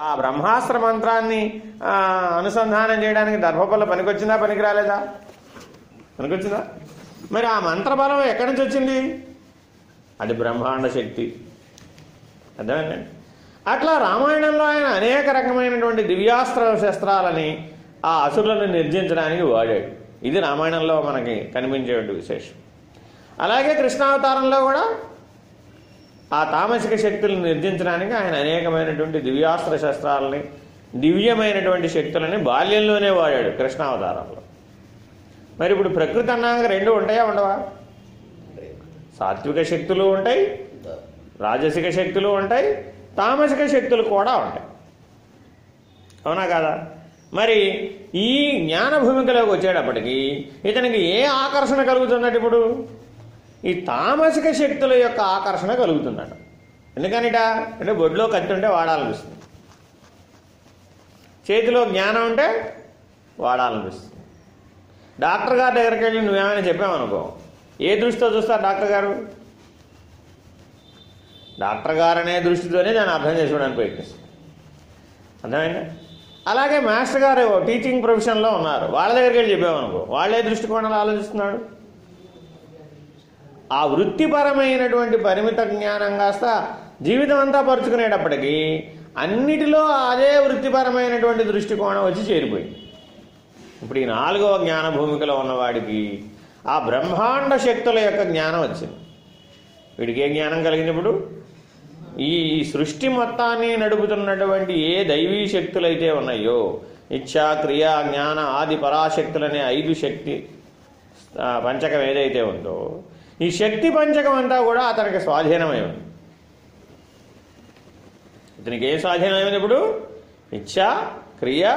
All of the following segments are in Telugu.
ఆ బ్రహ్మాస్త్ర మంత్రాన్ని అనుసంధానం చేయడానికి దర్భపల్ల పనికొచ్చిందా పనికి రాలేదా పనికొచ్చిందా? మరి ఆ మంత్రబలం ఎక్కడి నుంచి వచ్చింది? అది బ్రహ్మాండ శక్తి. అర్థమేనండి అట్లా రామాయణంలో ఆయన అనేక రకమైనటువంటి దివ్యాస్త్ర శస్త్రాలని ఆ అసురులను నిర్జించడానికి వాడాడు. ఇది రామాయణంలో మనకి కనిపించేటువంటి విశేషం. అలాగే కృష్ణావతారంలో కూడా ఆ తామసిక శక్తులను నిర్జించడానికి ఆయన అనేకమైనటువంటి దివ్యాస్త్ర శస్త్రాలని దివ్యమైనటువంటి శక్తులని బాల్యంలోనే వాడాడు కృష్ణావతారంలో మరి ఇప్పుడు ప్రకృతి అన్నాక రెండు ఉంటాయా ఉండవా? సాత్విక శక్తులు ఉంటాయి రాజసిక శక్తులు ఉంటాయి తామసిక శక్తులు కూడా ఉంటాయి. అవునా కాదా? మరి ఈ జ్ఞాన భూమికలోకి వచ్చేటప్పటికి ఇతనికి ఏ ఆకర్షణ కలుగుతున్నట్టు ఇప్పుడు? ఈ తామసిక శక్తుల యొక్క ఆకర్షణ కలుగుతుందట. ఎందుకనిట? అంటే బొడ్లో కత్తి ఉంటే వాడాలనిపిస్తుంది. చేతిలో జ్ఞానం ఉంటే వాడాలనిపిస్తుంది. డాక్టర్ గారి దగ్గరికి వెళ్ళి నువ్వేమైనా చెప్పామనుకో ఏ దృష్టితో చూస్తారు డాక్టర్ గారు? డాక్టర్ గారు అనే దృష్టితోనే దాన్ని అర్థం చేసుకోవడానికి ప్రయత్నిస్తాను అర్థమైందా? అలాగే మాస్టర్ గారు టీచింగ్ ప్రొఫెషన్లో ఉన్నారు. వాళ్ళ దగ్గరికి వెళ్ళి చెప్పామనుకో వాళ్ళే దృష్టికోణాలు ఆలోచిస్తున్నాడు. ఆ వృత్తిపరమైనటువంటి పరిమిత జ్ఞానం కాస్త జీవితం అంతా పరుచుకునేటప్పటికీ అన్నిటిలో అదే వృత్తిపరమైనటువంటి దృష్టికోణం వచ్చి చేరిపోయింది. ఇప్పుడు ఈ నాలుగవ జ్ఞాన భూమికలో ఉన్నవాడికి ఆ బ్రహ్మాండ శక్తుల యొక్క జ్ఞానం వచ్చింది. వీడికి ఏ జ్ఞానం కలిగినప్పుడు? ఈ సృష్టి మొత్తాన్ని నడుపుతున్నటువంటి ఏ దైవీ శక్తులైతే ఉన్నాయో ఇచ్ఛా క్రియ జ్ఞాన ఆది పరాశక్తులనే ఐదు శక్తి పంచకం ఏదైతే ఉందో ఈ శక్తి పంచకం అంతా కూడా అతనికి స్వాధీనమై ఉంది ఇతనికి ఏ స్వాధీనమైంది ఇప్పుడు? ఇచ్చ క్రియ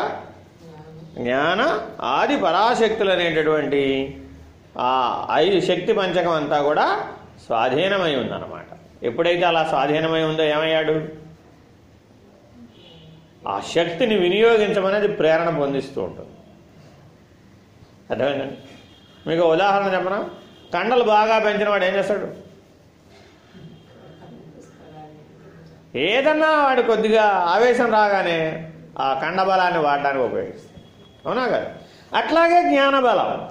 జ్ఞాన ఆది పరాశక్తులు అనేటటువంటి ఆ ఐదు శక్తి పంచకం అంతా కూడా స్వాధీనమై ఉందన్నమాట. ఎప్పుడైతే అలా స్వాధీనమై ఉందో ఏమయ్యాడు? ఆ శక్తిని వినియోగించమనేది ప్రేరణ పొందిస్తూ ఉంటుంది. అర్థమైందండి? మీకు ఉదాహరణ చెప్పనా? కండలు బాగా పెంచిన వాడు ఏం చేస్తాడు? ఏదన్నా వాడు కొద్దిగా ఆవేశం రాగానే ఆ కండబలాన్ని వాడడానికి ఉపయోగిస్తాడు. అవునా కదా? అట్లాగే జ్ఞానబలం.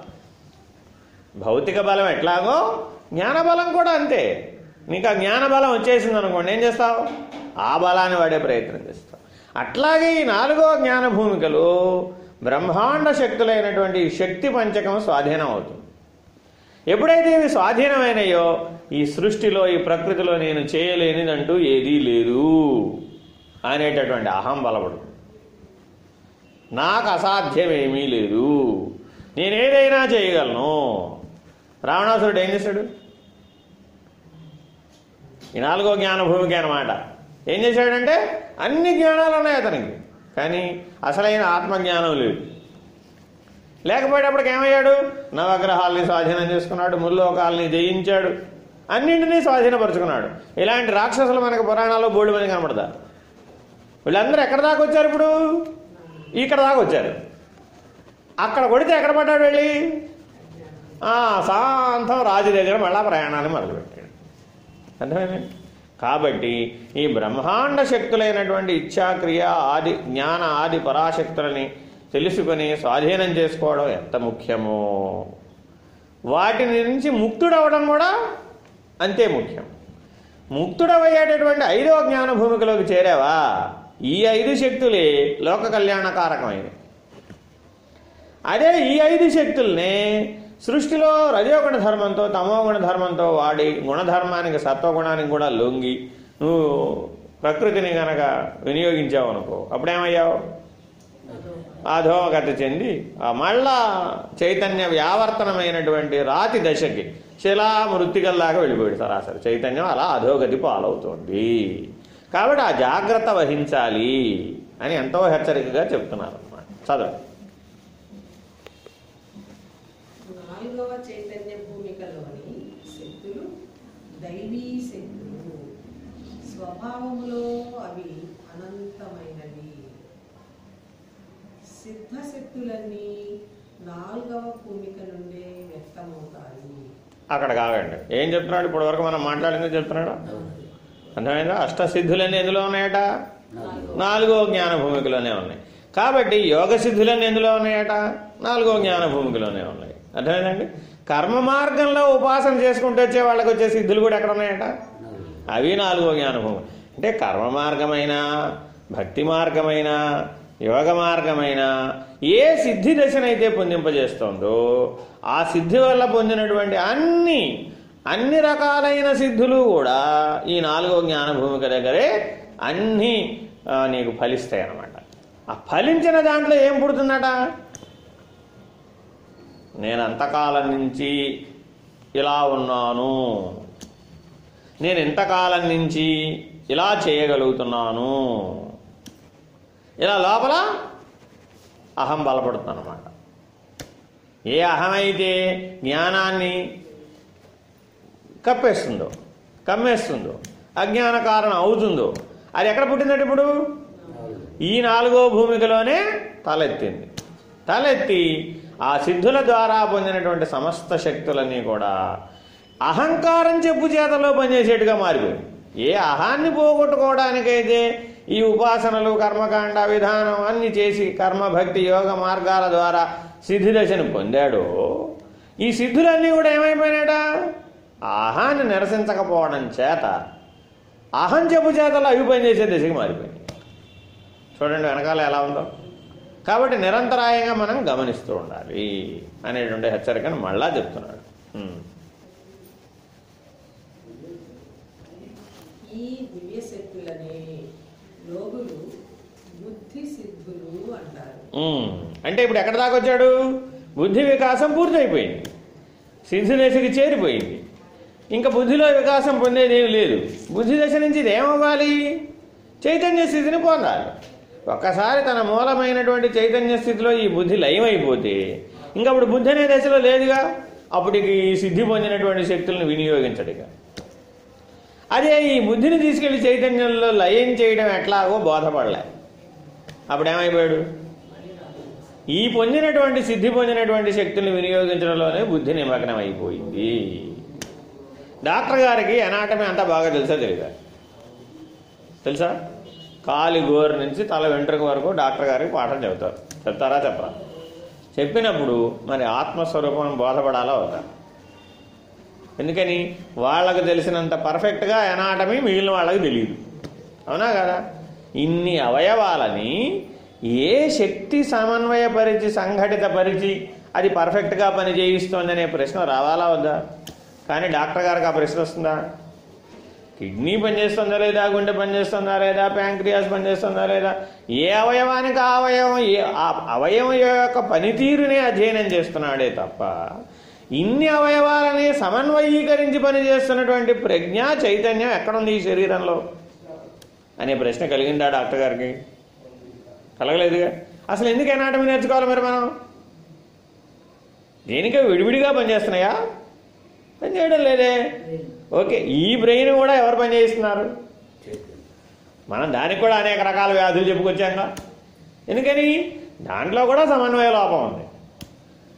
భౌతిక బలం ఎట్లాగో? జ్ఞానబలం కూడా అంతే. నీకు ఆ జ్ఞానబలం వచ్చేసింది అనుకోండి ఏం చేస్తావు? ఆ బలాన్ని వాడే ప్రయత్నం చేస్తావు. అట్లాగే ఈ నాలుగో జ్ఞాన భూమికలు బ్రహ్మాండ శక్తులైనటువంటి శక్తి పంచకం స్వాధీనం అవుతుంది. ఎప్పుడైతే ఇవి స్వాధీనమైనయో ఈ సృష్టిలో ఈ ప్రకృతిలో నేను చేయలేనిదంటూ ఏదీ లేదు అనేటటువంటి అహం బలపడు. నాకు అసాధ్యమేమీ లేదు. నేనేదైనా చేయగలను. రావణాసురుడు ఏం చేశాడు? ఈ నాలుగో జ్ఞానభూమికి అనమాట ఏం చేశాడంటే అన్ని జ్ఞానాలు ఉన్నాయి అతనికి. కానీ అసలైన ఆత్మజ్ఞానం లేదు. లేకపోయేటప్పటికి ఏమయ్యాడు? నవగ్రహాల్ని స్వాధీనం చేసుకున్నాడు ముల్లోకాల్ని జయించాడు. అన్నింటినీ స్వాధీనపరుచుకున్నాడు. ఇలాంటి రాక్షసులు మనకు పురాణాల్లో బోల్డ్ మంది కనబడతారు వీళ్ళందరూ ఎక్కడ దాకా వచ్చారు ఇప్పుడు? ఇక్కడ దాకా వచ్చారు. అక్కడ కొడితే ఎక్కడ పడ్డాడు వెళ్ళి? శాంతం రాజు దగ్గర మళ్ళా ప్రయాణాన్ని మొదలుపెట్టాడు. అర్థమైందండి కాబట్టి ఈ బ్రహ్మాండ శక్తులైనటువంటి ఇచ్ఛాక్రియ ఆది జ్ఞాన ఆది పరాశక్తులని తెలుసుకొని స్వాధీనం చేసుకోవడం ఎంత ముఖ్యమో. వాటి నుంచి ముక్తుడవడం కూడా అంతే ముఖ్యం. ముక్తుడవయ్యేటటువంటి ఐదవ జ్ఞాన భూమికలోకి చేరావా? ఈ ఐదు శక్తులే లోక కళ్యాణకారకమైనవి. అదే ఈ ఐదు శక్తుల్ని సృష్టిలో రజోగుణ ధర్మంతో తమోగుణ ధర్మంతో వాడి గుణధర్మానికి సత్వగుణానికి కూడా లొంగి నువ్వు ప్రకృతిని గనక వినియోగించావు అనుకో అప్పుడేమయ్యావు? అధోగతి చెంది మళ్ళా చైతన్య వ్యావర్తనమైనటువంటి రాతి దశకి శిలా మృతికల్లాగా వెళ్ళిపోయాడు సరాసరి చైతన్యం అలా అధోగతి పాలవుతోంది. కాబట్టి ఆ జాగ్రత్త వహించాలి అని ఎంతో హెచ్చరికగా చెప్తున్నారు అన్నమాట చదవండి. నాలుగవ చైతన్య భూమికలోని శక్తులు దైవీ శక్తులు. స్వభావములో అవి అనంతమైనవి. సిద్ధశక్తులన్నీ నాలుగవ భూమిక నుండే వ్యక్తమవుతాయి. అక్కడ కావండి ఏం చెప్తున్నాడు? ఇప్పటి వరకు మనం మాట్లాడింది చెప్తున్నాడు? అర్థమైందా? అష్టసిద్ధులన్నీ ఎందులో ఉన్నాయట? నాలుగో జ్ఞాన భూమికలోనే ఉన్నాయి. కాబట్టి యోగ సిద్ధులన్నీ ఎందులో ఉన్నాయట? నాలుగో జ్ఞాన భూమికలోనే ఉన్నాయి. అర్థమైందండి? కర్మ మార్గంలో ఉపాసన చేసుకుంటూ వచ్చే వాళ్ళకి వచ్చే సిద్ధులు కూడా ఎక్కడ ఉన్నాయట? అవి నాలుగో జ్ఞానభూమి అంటే కర్మ మార్గమైన భక్తి మార్గమైన యోగ మార్గమైన ఏ సిద్ధి దశనైతే పొందింపజేస్తోందో ఆ సిద్ధి వల్ల పొందినటువంటి అన్ని అన్ని రకాలైన సిద్ధులు కూడా ఈ నాలుగో జ్ఞానభూమిక దగ్గరే అన్నీ నీకు ఫలిస్తాయి అన్నమాట ఆ ఫలించిన దాంట్లో ఏం పుడుతుందట? నేను అంతకాలం నుంచి ఇలా ఉన్నాను. నేను ఇంతకాలం నుంచి ఇలా చేయగలుగుతున్నాను. ఇలా లోపల అహం బలపడుతుంది అనమాట ఏ అహం అయితే జ్ఞానాన్ని కప్పేస్తుందో కమ్మేస్తుందో అజ్ఞాన కారణం అవుతుందో అది ఎక్కడ పుట్టిందంటే ఇప్పుడు? ఈ నాలుగో భూమికలోనే తలెత్తింది. తలెత్తి ఆ సిద్ధుల ద్వారా పొందినటువంటి సమస్త శక్తులన్నీ కూడా అహంకారం చెప్పు చేతలో పనిచేసేట్టుగా మారిపోయింది. ఏ అహాన్ని పోగొట్టుకోవడానికైతే ఈ ఉపాసనలు కర్మకాండ విధానం అన్ని చేసి కర్మభక్తి యోగ మార్గాల ద్వారా సిద్ధి దశను ఈ సిద్ధులన్నీ కూడా ఏమైపోయినాడా ఆహాన్ని నిరసించకపోవడం చేత అహం చెప్పు చేతలో అవి పనిచేసే దిశకి మారిపోయింది. చూడండి వెనకాల ఎలా ఉందో. కాబట్టి నిరంతరాయంగా మనం గమనిస్తూ ఉండాలి అనేటువంటి హెచ్చరికను మళ్ళా చెప్తున్నాడు. ఈ దివ్య శక్తులనే యోగులు బుద్ధి సిద్ధులు అంటారు ఉమ్. అంటే ఇప్పుడు ఎక్కడ దాకా వచ్చాడు? బుద్ధి వికాసం పూర్తయిపోయింది. సిద్ధి చేరిపోయింది. ఇంకా బుద్ధిలో వికాసం పొందేది ఏమి లేదు. బుద్ధి దశ నుంచి ఇది ఏమవ్వాలి? చైతన్య స్థితిని పొందాలి. ఒక్కసారి తన మూలమైనటువంటి చైతన్య స్థితిలో ఈ బుద్ధి లయమైపోతే ఇంకా అప్పుడు బుద్ధి అనే దశలో లేదుగా? అప్పటికి ఈ సిద్ధి పొందినటువంటి శక్తులను వినియోగించడుగా అదే ఈ బుద్ధిని తీసుకెళ్ళి చైతన్యంలో లయం చేయడం ఎట్లాగో బోధపడలే. అప్పుడు ఏమైపోయాడు ఈ పొందినటువంటి సిద్ధి పొందినటువంటి శక్తులను వినియోగించడంలోనే బుద్ధి నిమగ్నం అయిపోయింది డాక్టర్ గారికి ఎనాటమీ అంతా బాగా తెలుసా తెలియదా తెలుసా? కాలి గోరు నుంచి తల వెంట్రుక వరకు డాక్టర్ గారికి పాఠం చెబుతారు. చెప్తారా చెప్పరా? చెప్పినప్పుడు మరి ఆత్మస్వరూపం బోధపడాలా అవుతా ఎందుకని? వాళ్ళకు తెలిసినంత పర్ఫెక్ట్గా ఎనాటమీ మిగిలిన వాళ్ళకి తెలియదు అవునా కదా? ఇన్ని అవయవాలని ఏ శక్తి సమన్వయపరిచి సంఘటితపరిచి అది పర్ఫెక్ట్గా పని చేయిస్తోందనే ప్రశ్న రావాలా వద్దా? కానీ డాక్టర్ గారికి ఆ ప్రశ్న వస్తుందా? కిడ్నీ పనిచేస్తుందా లేదా? గుండె పనిచేస్తుందా లేదా? ప్యాంక్రియాస్ పనిచేస్తుందా లేదా? ఏ అవయవానికి ఆ అవయవం ఏ ఆ అవయవం యొక్క పనితీరునే అధ్యయనం చేస్తున్నాడే తప్ప ఇన్ని అవయవాలని సమన్వయీకరించి పనిచేస్తున్నటువంటి ప్రజ్ఞ చైతన్యం ఎక్కడుంది ఈ శరీరంలో? అనే ప్రశ్న కలిగిందా డాక్టర్ గారికి? కలగలేదుగా. అసలు ఎందుకు ఎనాటమీ నేర్చుకోవాలి మరి మనం? దేనికే విడివిడిగా పనిచేస్తున్నాయా? పనిచేయడం లేదే. ఓకే ఈ బ్రెయిన్ కూడా ఎవరు పనిచేస్తున్నారు మనం దానికి కూడా అనేక రకాల వ్యాధులు చెప్పుకొచ్చాక ఎందుకని? దాంట్లో కూడా సమన్వయ లోపం ఉంది.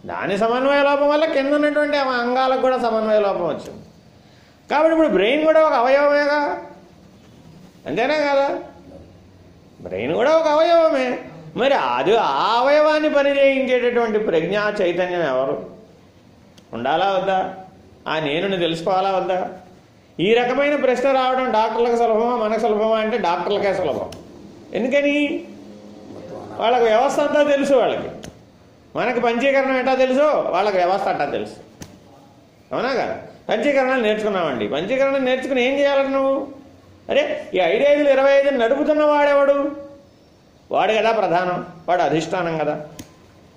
దాని సమన్వయ లోపం వల్ల కింద ఉన్నటువంటి అంగాలకు కూడా సమన్వయ లోపం వచ్చింది. కాబట్టి ఇప్పుడు బ్రెయిన్ కూడా ఒక అవయవమేగా? అంతేనా కదా? బ్రెయిన్ కూడా ఒక అవయవమే. మరి అది ఆ అవయవాన్ని పని చేయించేటటువంటి ప్రజ్ఞా చైతన్యం ఎవరు? ఉండాలా వద్దా? ఆ నేను తెలుసుకోవాలా వద్దా? ఈ రకమైన ప్రశ్న రావడం డాక్టర్లకు సులభమా? మనకు సులభమా అంటే డాక్టర్లకే సులభం. ఎందుకని? వాళ్ళకి వ్యవస్థ అంతా తెలుసు వాళ్ళకి. మనకి పంచీకరణం ఎట్టా తెలుసో వాళ్ళకి వ్యవస్థ అట్టా తెలుసు. అవునా కదా? పంచీకరణాలు నేర్చుకున్నామండి. పంచీకరణ నేర్చుకుని ఏం చేయాలంటే నువ్వు? అరే ఈ ఐదు ఐదులు ఇరవై ఐదు నడుపుతున్న వాడెవడు? వాడు కదా ప్రధానం వాడు అధిష్టానం కదా.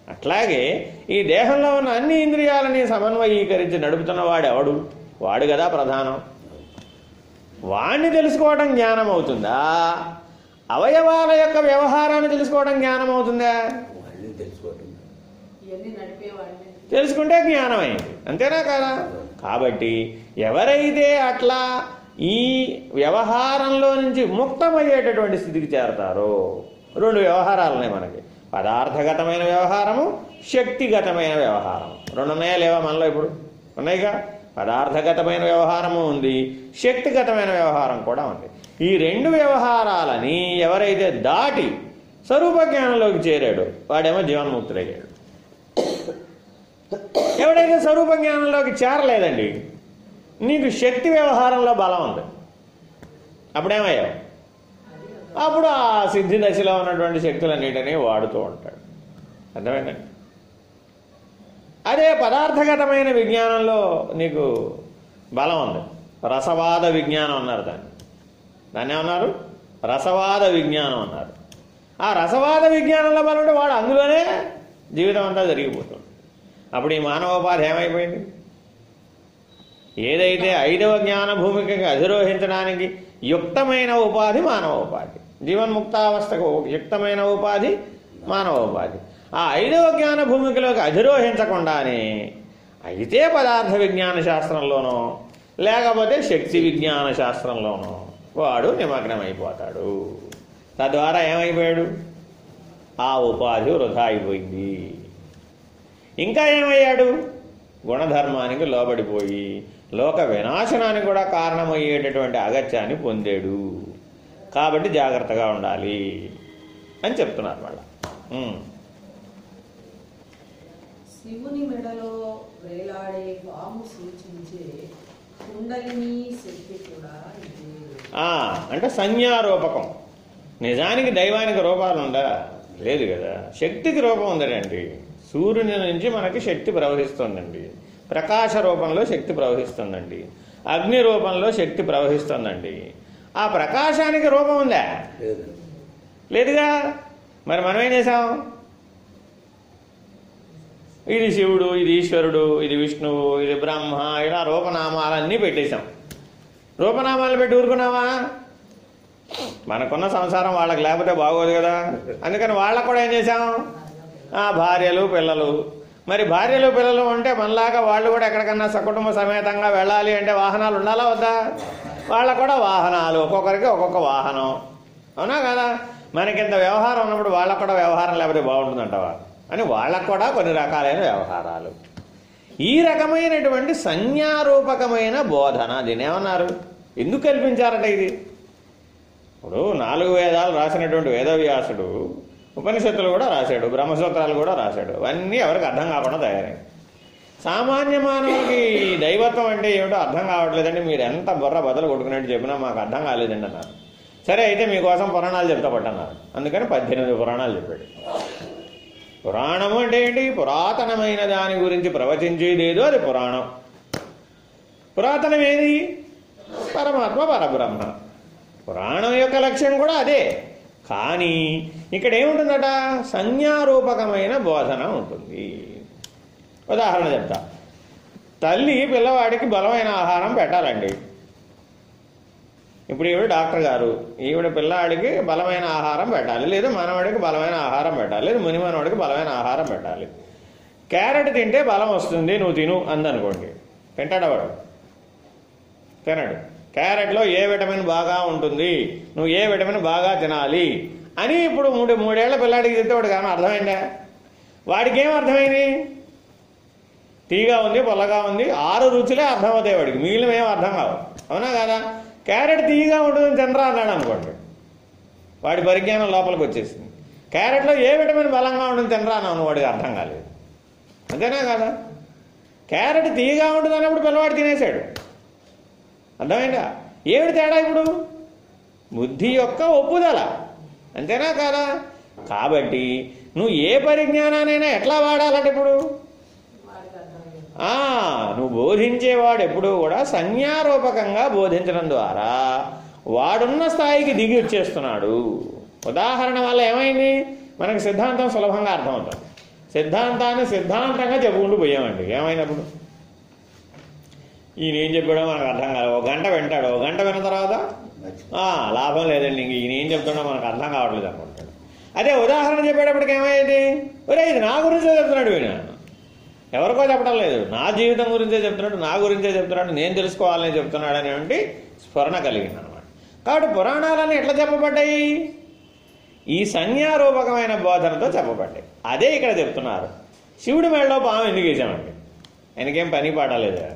అట్లాగే ఈ దేహంలో ఉన్న అన్ని ఇంద్రియాలని సమన్వయీకరించి నడుపుతున్న వాడు ఎవడు వాడు కదా ప్రధానం. వాణ్ణి తెలుసుకోవడం జ్ఞానం అవుతుందా అవయవాల యొక్క వ్యవహారాన్ని తెలుసుకోవడం జ్ఞానం అవుతుందా తెలుసుకుంటే జ్ఞానం అయింది అంతేనా కదా? కాబట్టి ఎవరైతే అట్లా ఈ వ్యవహారంలో నుంచి ముక్తమయ్యేటటువంటి స్థితికి చేరతారో. రెండు వ్యవహారాలున్నాయి మనకి. పదార్థగతమైన వ్యవహారము శక్తిగతమైన వ్యవహారం రెండు ఉన్నాయా లేవా మనలో ఇప్పుడు? ఉన్నాయిగా? పదార్థగతమైన వ్యవహారము ఉంది శక్తిగతమైన వ్యవహారం కూడా ఉంది. ఈ రెండు వ్యవహారాలని ఎవరైతే దాటి స్వరూప జ్ఞానంలోకి చేరాడో వాడేమో జీవన్ముక్తుడయ్యాడు ఎవడైతే స్వరూప జ్ఞానంలోకి చేరలేదండి నీకు శక్తి వ్యవహారంలో బలం ఉంది. అప్పుడేమయ్యావు? అప్పుడు ఆ సిద్ధి దశలో ఉన్నటువంటి శక్తులన్నిటినీ వాడుతూ ఉంటాడు. అర్థమైందండి అదే పదార్థగతమైన విజ్ఞానంలో నీకు బలం ఉంది. రసవాద విజ్ఞానం అన్నారు దాన్ని. దాన్ని ఏమన్నారు? రసవాద విజ్ఞానం అన్నారు. ఆ రసవాద విజ్ఞానంలో బలం ఉంటే వాడు అందులోనే జీవితం అంతా జరిగిపోతుంది. అప్పుడు ఈ మానవోపాధి ఏమైపోయింది? ఏదైతే ఐదవ జ్ఞాన భూమికకి అధిరోహించడానికి యుక్తమైన ఉపాధి మానవ ఉపాధి. జీవన్ముక్తావస్థకు యుక్తమైన ఉపాధి మానవ ఉపాధి. ఆ ఐదవ జ్ఞాన భూమికలోకి అధిరోహించకుండానే అయితే పదార్థ విజ్ఞాన శాస్త్రంలోనో లేకపోతే శక్తి విజ్ఞాన శాస్త్రంలోనో వాడు నిమగ్నమైపోతాడు. తద్వారా ఏమైపోయాడు? ఆ ఉపాధి వృధా అయిపోయింది. ఇంకా ఏమయ్యాడు? గుణధర్మానికి లోబడిపోయి లోక వినాశనానికి కూడా కారణమయ్యేటటువంటి అగత్యాన్ని పొందాడు. కాబట్టి జాగ్రత్తగా ఉండాలి అని చెప్తున్నారు మళ్ళా. శివుని మెడలో వేలాడే పాము సూచించే కుండలిని శక్తి కూడా అంటే సంజ్ఞారూపకం. నిజానికి దైవానికి రూపాలు ఉందా? లేదు కదా. శక్తికి రూపం ఉందండి సూర్యుని నుంచి మనకి శక్తి ప్రవహిస్తుందండి. ప్రకాశ రూపంలో శక్తి ప్రవహిస్తుందండి. అగ్ని రూపంలో శక్తి ప్రవహిస్తుందండి. ఆ ప్రకాశానికి రూపం ఉందా? లేదుగా? మరి మనం ఏం చేసాం ఇది శివుడు ఇది ఈశ్వరుడు ఇది విష్ణువు ఇది బ్రహ్మ ఇలా రూపనామాలన్నీ పెట్టేశాం. రూపనామాలు పెట్టి ఊరుకున్నావా? మనకున్న సంసారం వాళ్ళకి లేకపోతే బాగోదు కదా. అందుకని వాళ్ళకు కూడా ఏం చేశాం? ఆ భార్యలు పిల్లలు మరి భార్యలు పిల్లలు ఉంటే మనలాగా వాళ్ళు కూడా ఎక్కడికన్నా సకుటుంబ సమేతంగా వెళ్ళాలి అంటే వాహనాలు ఉండాలా వద్దా? వాళ్ళకు కూడా వాహనాలు ఒక్కొక్కరికి ఒక్కొక్క వాహనం. అవునా కదా? మనకింత వ్యవహారం ఉన్నప్పుడు వాళ్ళకు కూడా వ్యవహారం లేకపోతే బాగుంటుందంటవా? అని వాళ్ళకు కూడా కొన్ని రకాలైన వ్యవహారాలు. ఈ రకమైనటువంటి సంజ్ఞారూపకమైన బోధన దీనేమన్నారు ఎందుకు కల్పించారట ఇది? ఇప్పుడు నాలుగు వేదాలు రాసినటువంటి వేదవ్యాసుడు ఉపనిషత్తులు కూడా రాశాడు బ్రహ్మసూత్రాలు కూడా రాశాడు. అవన్నీ ఎవరికి అర్థం కాకుండా తయారైంది సామాన్య మానవుడికి దైవత్వం అంటే ఏమిటో అర్థం కావట్లేదండి. మీరు ఎంత బుర్ర బదులు కొట్టుకున్నట్టు చెప్పినా మాకు అర్థం కాలేదండి అన్నారు. సరే అయితే మీకోసం పురాణాలు చెప్తా పట్టన్నారు. అందుకని పద్దెనిమిది పురాణాలు చెప్పాడు. పురాణము అంటే ఏంటి? పురాతనమైన దాని గురించి ప్రవచించేదేదో అది పురాణం. పురాతనం ఏది? పరమాత్మ పరబ్రహ్మ. పురాణం యొక్క లక్ష్యం కూడా అదే. కానీ ఇక్కడ ఏముంటుందట? సంజ్ఞారూపకమైన బోధన ఉంటుంది. ఉదాహరణ చెప్తా. తల్లి పిల్లవాడికి బలమైన ఆహారం పెట్టాలండి. ఇప్పుడు ఈవిడ డాక్టర్ గారు ఈవిడ పిల్లాడికి బలమైన ఆహారం పెట్టాలి. లేదా మనవాడికి బలమైన ఆహారం పెట్టాలి. లేదా ముని మనవాడికి బలమైన ఆహారం పెట్టాలి. క్యారెట్ తింటే బలం వస్తుంది నువ్వు తిను అందనుకోండి. తింటాడా వాడు తినడు. క్యారెట్లో ఏ విటమిన్ బాగా ఉంటుంది? నువ్వు ఏ విటమిన్ బాగా తినాలి? అని ఇప్పుడు మూడు మూడేళ్ళ పిల్లాడికి చెప్తే వాడు కానీ అర్థమైందా? వాడికి ఏం అర్థమైంది? తీగా ఉంది పొల్లగా ఉంది ఆరు రుచులే అర్థమవుతాయి వాడికి. మిగిలిన ఏం అర్థం కావు. అవునా కదా? క్యారెట్ తీయగా ఉంటుందని తినరా అన్నాడు అనుకోండి. వాడి పరిజ్ఞానం లోపలికి వచ్చేసింది. క్యారెట్లో ఏ విటమిన్ బలంగా ఉంటుంది తినరా అన్నాను వాడికి అర్థం కాలేదు. అంతేనా కదా? క్యారెట్ తీయగా ఉంటుంది అన్నప్పుడు పిల్లవాడు తినేశాడు. అర్థమైందా? ఏమిటి తేడా ఇప్పుడు? బుద్ధి యొక్క ఒప్పుదల. అంతేనా కాదా? కాబట్టి నువ్వు ఏ పరిజ్ఞానానైనా ఎట్లా వాడాలంటే ఇప్పుడు? నువ్వు బోధించేవాడు ఎప్పుడూ కూడా సంజ్ఞారూపకంగా బోధించడం ద్వారా వాడున్న స్థాయికి దిగి వచ్చేస్తున్నాడు. ఉదాహరణ వల్ల ఏమైంది? మనకు సిద్ధాంతం సులభంగా అర్థమవుతుంది. సిద్ధాంతాన్ని సిద్ధాంతంగా చెప్పుకుంటూ పోయామండి. ఏమైనప్పుడు ఈయన ఏం చెప్పాడో మనకు అర్థం కాదు. ఒక గంట వింటాడు. ఒక గంట విన్న తర్వాత ఆ, లాభం లేదండి. ఇంక ఈయన ఏం చెప్తున్నా మనకు అర్థం కావట్లేదు అనుకుంటాడు. అదే ఉదాహరణ చెప్పేటప్పటికి ఏమైంది? ఒరే ఇది నా గురించే చెప్తున్నాడు వీణ ఎవరికో చెప్పడం లేదు. నా జీవితం గురించే చెప్తున్నాడు నా గురించే చెప్తున్నాడు నేను తెలుసుకోవాలని చెప్తున్నాడు అనేటువంటి స్ఫురణ కలిగింది అనమాట కాబట్టి పురాణాలన్నీ ఎట్లా చెప్పబడ్డాయి? ఈ సంజ్ఞారూపకమైన బోధనతో చెప్పబడ్డాయి. అదే ఇక్కడ చెప్తున్నారు. శివుడి మెడలో పాము ఎందుకు వేసామండి? ఆయనకేం పని పాట లేదా?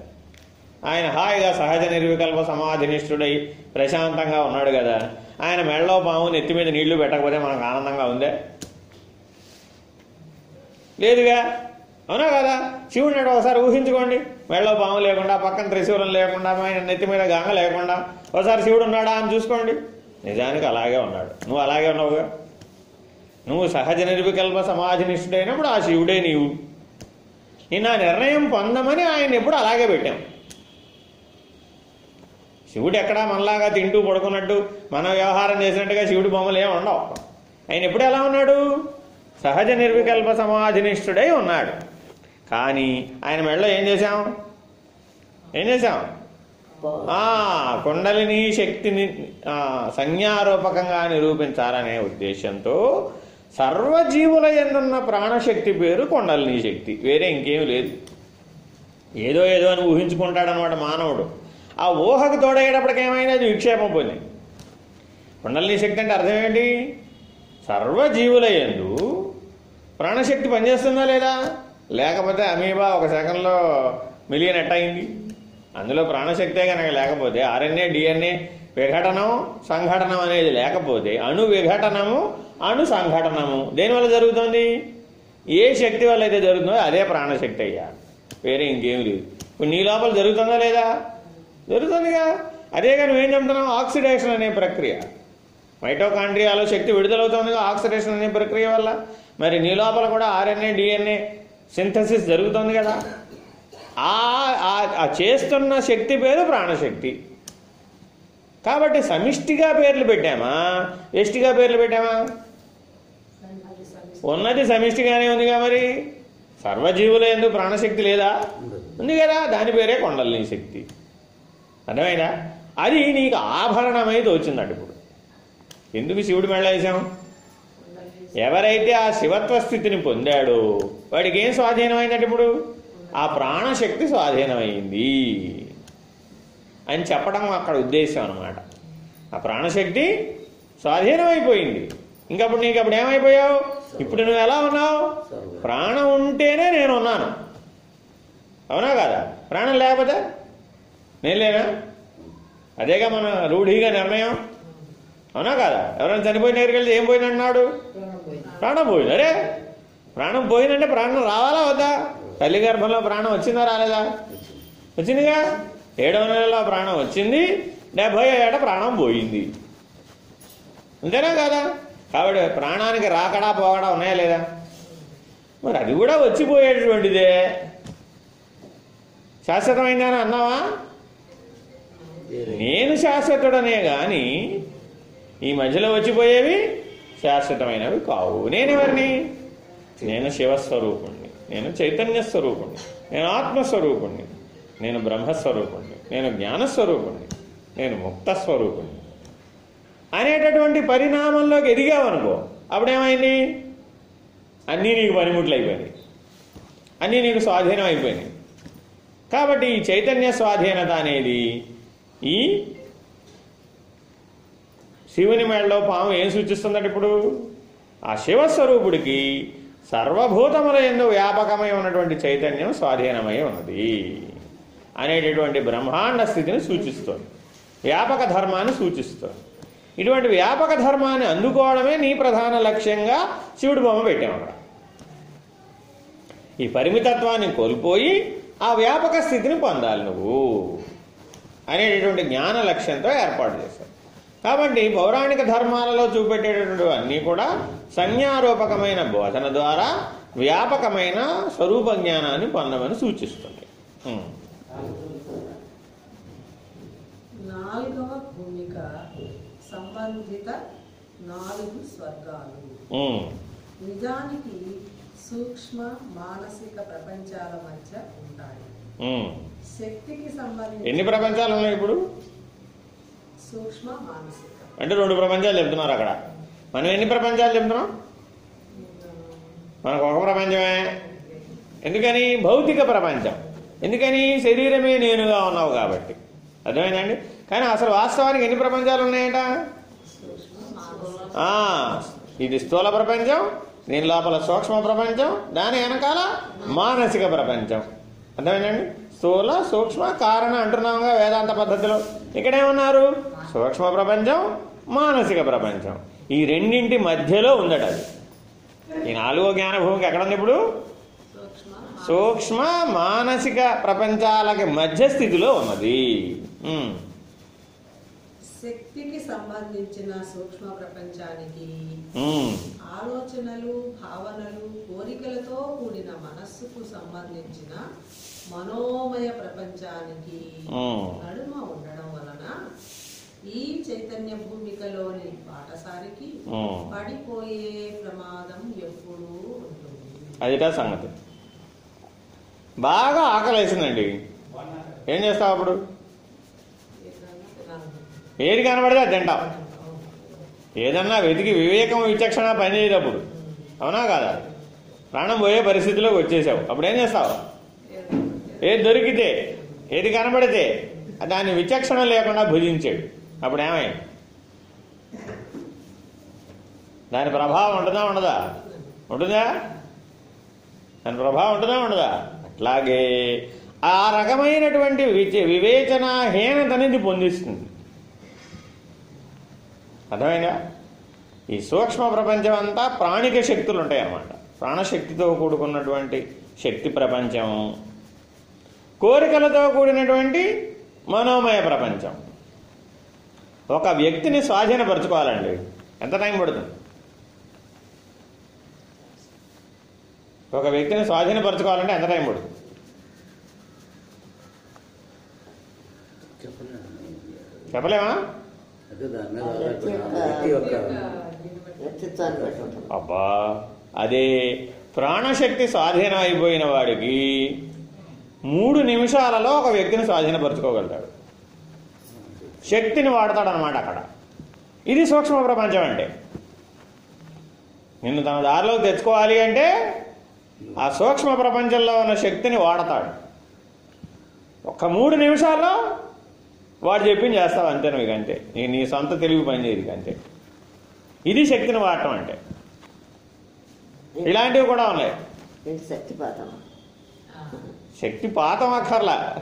ఆయన హాయిగా సహజ నిర్వికల్ప సమాధినిష్ఠుడై ప్రశాంతంగా ఉన్నాడు కదా. ఆయన మెడలో పాము నెత్తి మీద నీళ్ళు పెట్టకపోతే మనకు ఆనందంగా ఉందే? లేదుగా? అవునా కదా? శివుడు నాడు ఒకసారి ఊహించుకోండి. మెడలో పాము లేకుండా పక్కన త్రిశూలం లేకుండా ఆయన నెత్తి మీద గంగ లేకుండా ఒకసారి శివుడు ఉన్నాడా అని చూసుకోండి. నిజానికి అలాగే ఉన్నాడు. నువ్వు అలాగే ఉన్నావుగా? నువ్వు సహజ నిర్వికల్ప సమాధినిష్ఠుడైనప్పుడు ఆ శివుడే నీవు. నిన్న నిర్ణయం పొందమని ఆయన ఎప్పుడు అలాగే పెట్టాం. శివుడు ఎక్కడా మనలాగా తింటూ పడుకున్నట్టు మన వ్యవహారం చేసినట్టుగా శివుడు బొమ్మలు ఏమి ఉండవు. ఆయన ఎప్పుడు ఎలా ఉన్నాడు? సహజ నిర్వికల్ప సమాధినిష్ఠుడై ఉన్నాడు. కానీ ఆయన మెడలో ఏం చేశాం? ఏం చేశాం? కుండలిని శక్తిని సంజ్ఞారూపకంగా నిరూపించాలనే ఉద్దేశంతో సర్వజీవుల ఎందున్న ప్రాణశక్తి పేరు కుండలిని శక్తి. వేరే ఇంకేం లేదు. ఏదో ఏదో అని ఊహించుకుంటాడనమాట మానవుడు. ఆ ఊహకు తోడయ్యేటప్పటికి ఏమైనా అది విక్షేపం పొందింది కుండలిని శక్తి అంటే అర్థం ఏంటి? సర్వజీవుల ప్రాణశక్తి పనిచేస్తుందా లేదా? లేకపోతే అమీబా ఒక సెకండ్లో మిలియన్ అయింది? అందులో ప్రాణశక్తే కనుక లేకపోతే ఆర్ఎన్ఏ డిఎన్ఏ విఘటనం సంఘటనం అనేది లేకపోతే అణు విఘటనము అణు సంఘటనము. దేనివల్ల జరుగుతుంది? ఏ శక్తి వల్ల అయితే జరుగుతుందో అదే ప్రాణశక్తి అయ్యా. వేరే ఇంకేం లేదు. ఇప్పుడు నీ లోపల జరుగుతుందా లేదా? జరుగుతుందిగా కానీ ఏం చెప్తున్నాం ఆక్సిడేషన్ అనే ప్రక్రియ. మైటోకాండ్రియాలో శక్తి విడుదలవుతుందిగా ఆక్సిడేషన్ అనే ప్రక్రియ వల్ల. మరి నీ లోపల కూడా ఆర్ఎన్ఏ డిఎన్ఏ సింథసిస్ జరుగుతుంది కదా. ఆ ఆ- చేస్తున్న శక్తి పేరు ప్రాణశక్తి. కాబట్టి సమిష్టిగా పేర్లు పెట్టామా? ఎష్టిగా పేర్లు పెట్టామా? ఉన్నది సమిష్టిగానే ఉందిగా మరి. సర్వజీవుల ఎందుకు ప్రాణశక్తి లేదా? ఉంది కదా. దాని పేరే కొండలని శక్తి. అర్థమైనా అది నీకు ఆభరణమైతే వచ్చిందండి ఇప్పుడు. ఎందుకు శివుడి మెళ్ళ వేసాం ఎవరైతే ఆ శివత్వ స్థితిని పొందాడో వాడికి ఏం స్వాధీనమైందంటే ఇప్పుడు? ఆ ప్రాణశక్తి స్వాధీనమైంది. అని చెప్పడం అక్కడ ఉద్దేశం అనమాట ఆ ప్రాణశక్తి స్వాధీనమైపోయింది. ఇంకప్పుడు నీకు అప్పుడు ఏమైపోయావు? ఇప్పుడు నువ్వు ఎలా ఉన్నావు? ప్రాణం ఉంటేనే నేను ఉన్నాను. అవునా కదా? ప్రాణం లేకపోతే? నేను లేనా అదేగా మన రూఢీగా నిర్ణయం? అవునా కదా? ఎవరైనా చనిపోయిన దగ్గరికి వెళ్తే ఏం పోయినన్నాడు ప్రాణం పోయింది. అరే ప్రాణం పోయిందంటే ప్రాణం రావాలా వద్దా? తల్లి గర్భంలో ప్రాణం వచ్చిందా రాలేదా? వచ్చిందిగా. ఏడవ నెలలో ప్రాణం వచ్చింది. డెబ్భై ఏట ప్రాణం పోయింది. అంతేనా కదా? కాబట్టి ప్రాణానికి రాకడా పోకడా ఉన్నాయా లేదా? మరి అది కూడా వచ్చిపోయేటటువంటిదే శాశ్వతమైందని అన్నావా? నేను శాశ్వతుడనే గాని ఈ మధ్యలో వచ్చిపోయేవి శాశ్వతమైనవి కావు. నేనెవరిని? నేను శివస్వరూపుణ్ణి. నేను చైతన్య స్వరూపుణ్ణి నేను ఆత్మస్వరూపుణ్ణి. నేను బ్రహ్మస్వరూపుణ్ణి. నేను జ్ఞానస్వరూపుణ్ణి. నేను ముక్త స్వరూపుణ్ణి అనేటటువంటి పరిణామంలోకి ఎదిగావనుకో అప్పుడేమైంది? అన్నీ నీకు పనిముట్లు అయిపోయినాయి అన్నీ నీకు స్వాధీనం అయిపోయినాయి కాబట్టి ఈ చైతన్య స్వాధీనత అనేది ఈ శివుని మేడలో పాము ఏం సూచిస్తుందట ఇప్పుడు? ఆ శివస్వరూపుడికి సర్వభూతముల ఎందు వ్యాపకమై ఉన్నటువంటి చైతన్యం స్వాధీనమై ఉన్నది అనేటటువంటి బ్రహ్మాండ స్థితిని సూచిస్తుంది. వ్యాపక ధర్మాన్ని సూచిస్తుంది. ఇటువంటి వ్యాపక ధర్మాన్ని అందుకోవడమే నీ ప్రధాన లక్ష్యంగా శివుడు బొమ్మ పెట్టాం అక్కడ. ఈ పరిమితత్వాన్ని కోల్పోయి ఆ వ్యాపక స్థితిని పొందాలి నువ్వు. అనేటటువంటి జ్ఞాన లక్ష్యంతో ఏర్పాటు చేశారు. కాబట్టి పౌరాణిక ధర్మాలలో చూపెట్టేటటువంటి అన్నీ కూడా సంజ్ఞారూపకమైన బోధన ద్వారా వ్యాపకమైన స్వరూప జ్ఞానాన్ని పొందమని సూచిస్తుంది. నాలుగవ భూమిక సంబంధిత నాలుగు స్వర్గాలు. నిజానికి సూక్ష్మ మానసిక ప్రపంచాల మధ్య ఉంటాయి. ఎన్ని ప్రపంచాలు ఉన్నాయి ఇప్పుడు? సూక్ష్మ మానసిక. అంటే రెండు ప్రపంచాలు చెప్తున్నారు అక్కడ. మనం ఎన్ని ప్రపంచాలు చెప్తున్నాం? మనకు ఒక ప్రపంచమే. ఎందుకని? భౌతిక ప్రపంచం. ఎందుకని? శరీరమే నేనుగా ఉన్నావు కాబట్టి. అర్థమైందండి? కానీ అసలు వాస్తవానికి ఎన్ని ప్రపంచాలు ఉన్నాయట? ఇది స్థూల ప్రపంచం దీని లోపల సూక్ష్మ ప్రపంచం దాని వెనకాల మానసిక ప్రపంచం. అర్థమైందండి? స్థూల సూక్ష్మ కారణ అంటున్నాముగా వేదాంత పద్ధతిలో. ఇక్కడేమన్నారు సూక్ష్మ ప్రపంచం మానసిక ప్రపంచం. ఈ రెండింటి మధ్యలో ఉందట అది. ఈ నాలుగో జ్ఞాన భూమికి ఎక్కడ ఉంది ఇప్పుడు? సూక్ష్మ మానసిక ప్రపంచాలకి మధ్య స్థితిలో ఉన్నది. శక్తికి సంబంధించిన సూక్ష్మ ప్రపంచానికి. ఆలోచనలు భావనలు కోరికలతో కూడిన మనస్సుకు సంబంధించిన మనోమయ ప్రపంచానికి. నడుమ ఉండడం వలన ఈ చైతన్య భూమికలోని పాఠశానికి ఉమ్. పడిపోయే ప్రమాదం ఎప్పుడూ ఉంటుంది. అదిటా సంగతి. బాగా ఆకలేసిందండి. ఏం చేస్తావు అప్పుడు. ఏది కనబడితే అది తింటావు. ఏదన్నా వెతికి వివేకం విచక్షణ పనిచేయటప్పుడు అవునా కాదా? ప్రాణం పోయే పరిస్థితిలోకి వచ్చేసావు. అప్పుడు ఏం చేస్తావు? ఏది దొరికితే ఏది కనబడితే దాన్ని విచక్షణ లేకుండా భుజించాడు. అప్పుడు ఏమైంది? దాని ప్రభావం ఉంటుందా ఉండదా? ఉంటుందా? దాని ప్రభావం ఉంటుందా ఉండదా? అట్లాగే ఆ రకమైనటువంటి విచ వివేచనాహీనత అనేది పొందిస్తుంది. అర్థమైందా? ఈ సూక్ష్మ ప్రపంచం అంతా ప్రాణిక శక్తులు ఉంటాయి అన్నమాట ప్రాణశక్తితో కూడుకున్నటువంటి శక్తి ప్రపంచం. కోరికలతో కూడినటువంటి మనోమయ ప్రపంచం. ఒక వ్యక్తిని స్వాధీనపరచుకోవాలండి. ఎంత టైం పడుతుంది? ఒక వ్యక్తిని స్వాధీనపరచుకోవాలంటే ఎంత టైం పడుతుంది? చెప్పలేమా? అబ్బా అదే ప్రాణశక్తి స్వాధీనం అయిపోయిన వాడికి మూడు నిమిషాలలో ఒక వ్యక్తిని స్వాధీనపరచుకోగలుగుతాడు. శక్తిని వాడతాడు అనమాట అక్కడ. ఇది సూక్ష్మ ప్రపంచం అంటే. నిన్ను తన దారిలోకి తెచ్చుకోవాలి అంటే ఆ సూక్ష్మ ప్రపంచంలో ఉన్న శక్తిని వాడతాడు. ఒక్క మూడు నిమిషాల్లో వాడు చెప్పింది చేస్తావు అంతే నువ్వు అంతే? నీ నీ సొంత తెలివి పనిచేయదు అంతే. ఇది శక్తిని వాడటం అంటే. ఇలాంటివి కూడా ఉన్నాయి. శక్తి పాతం అక్కర్లా.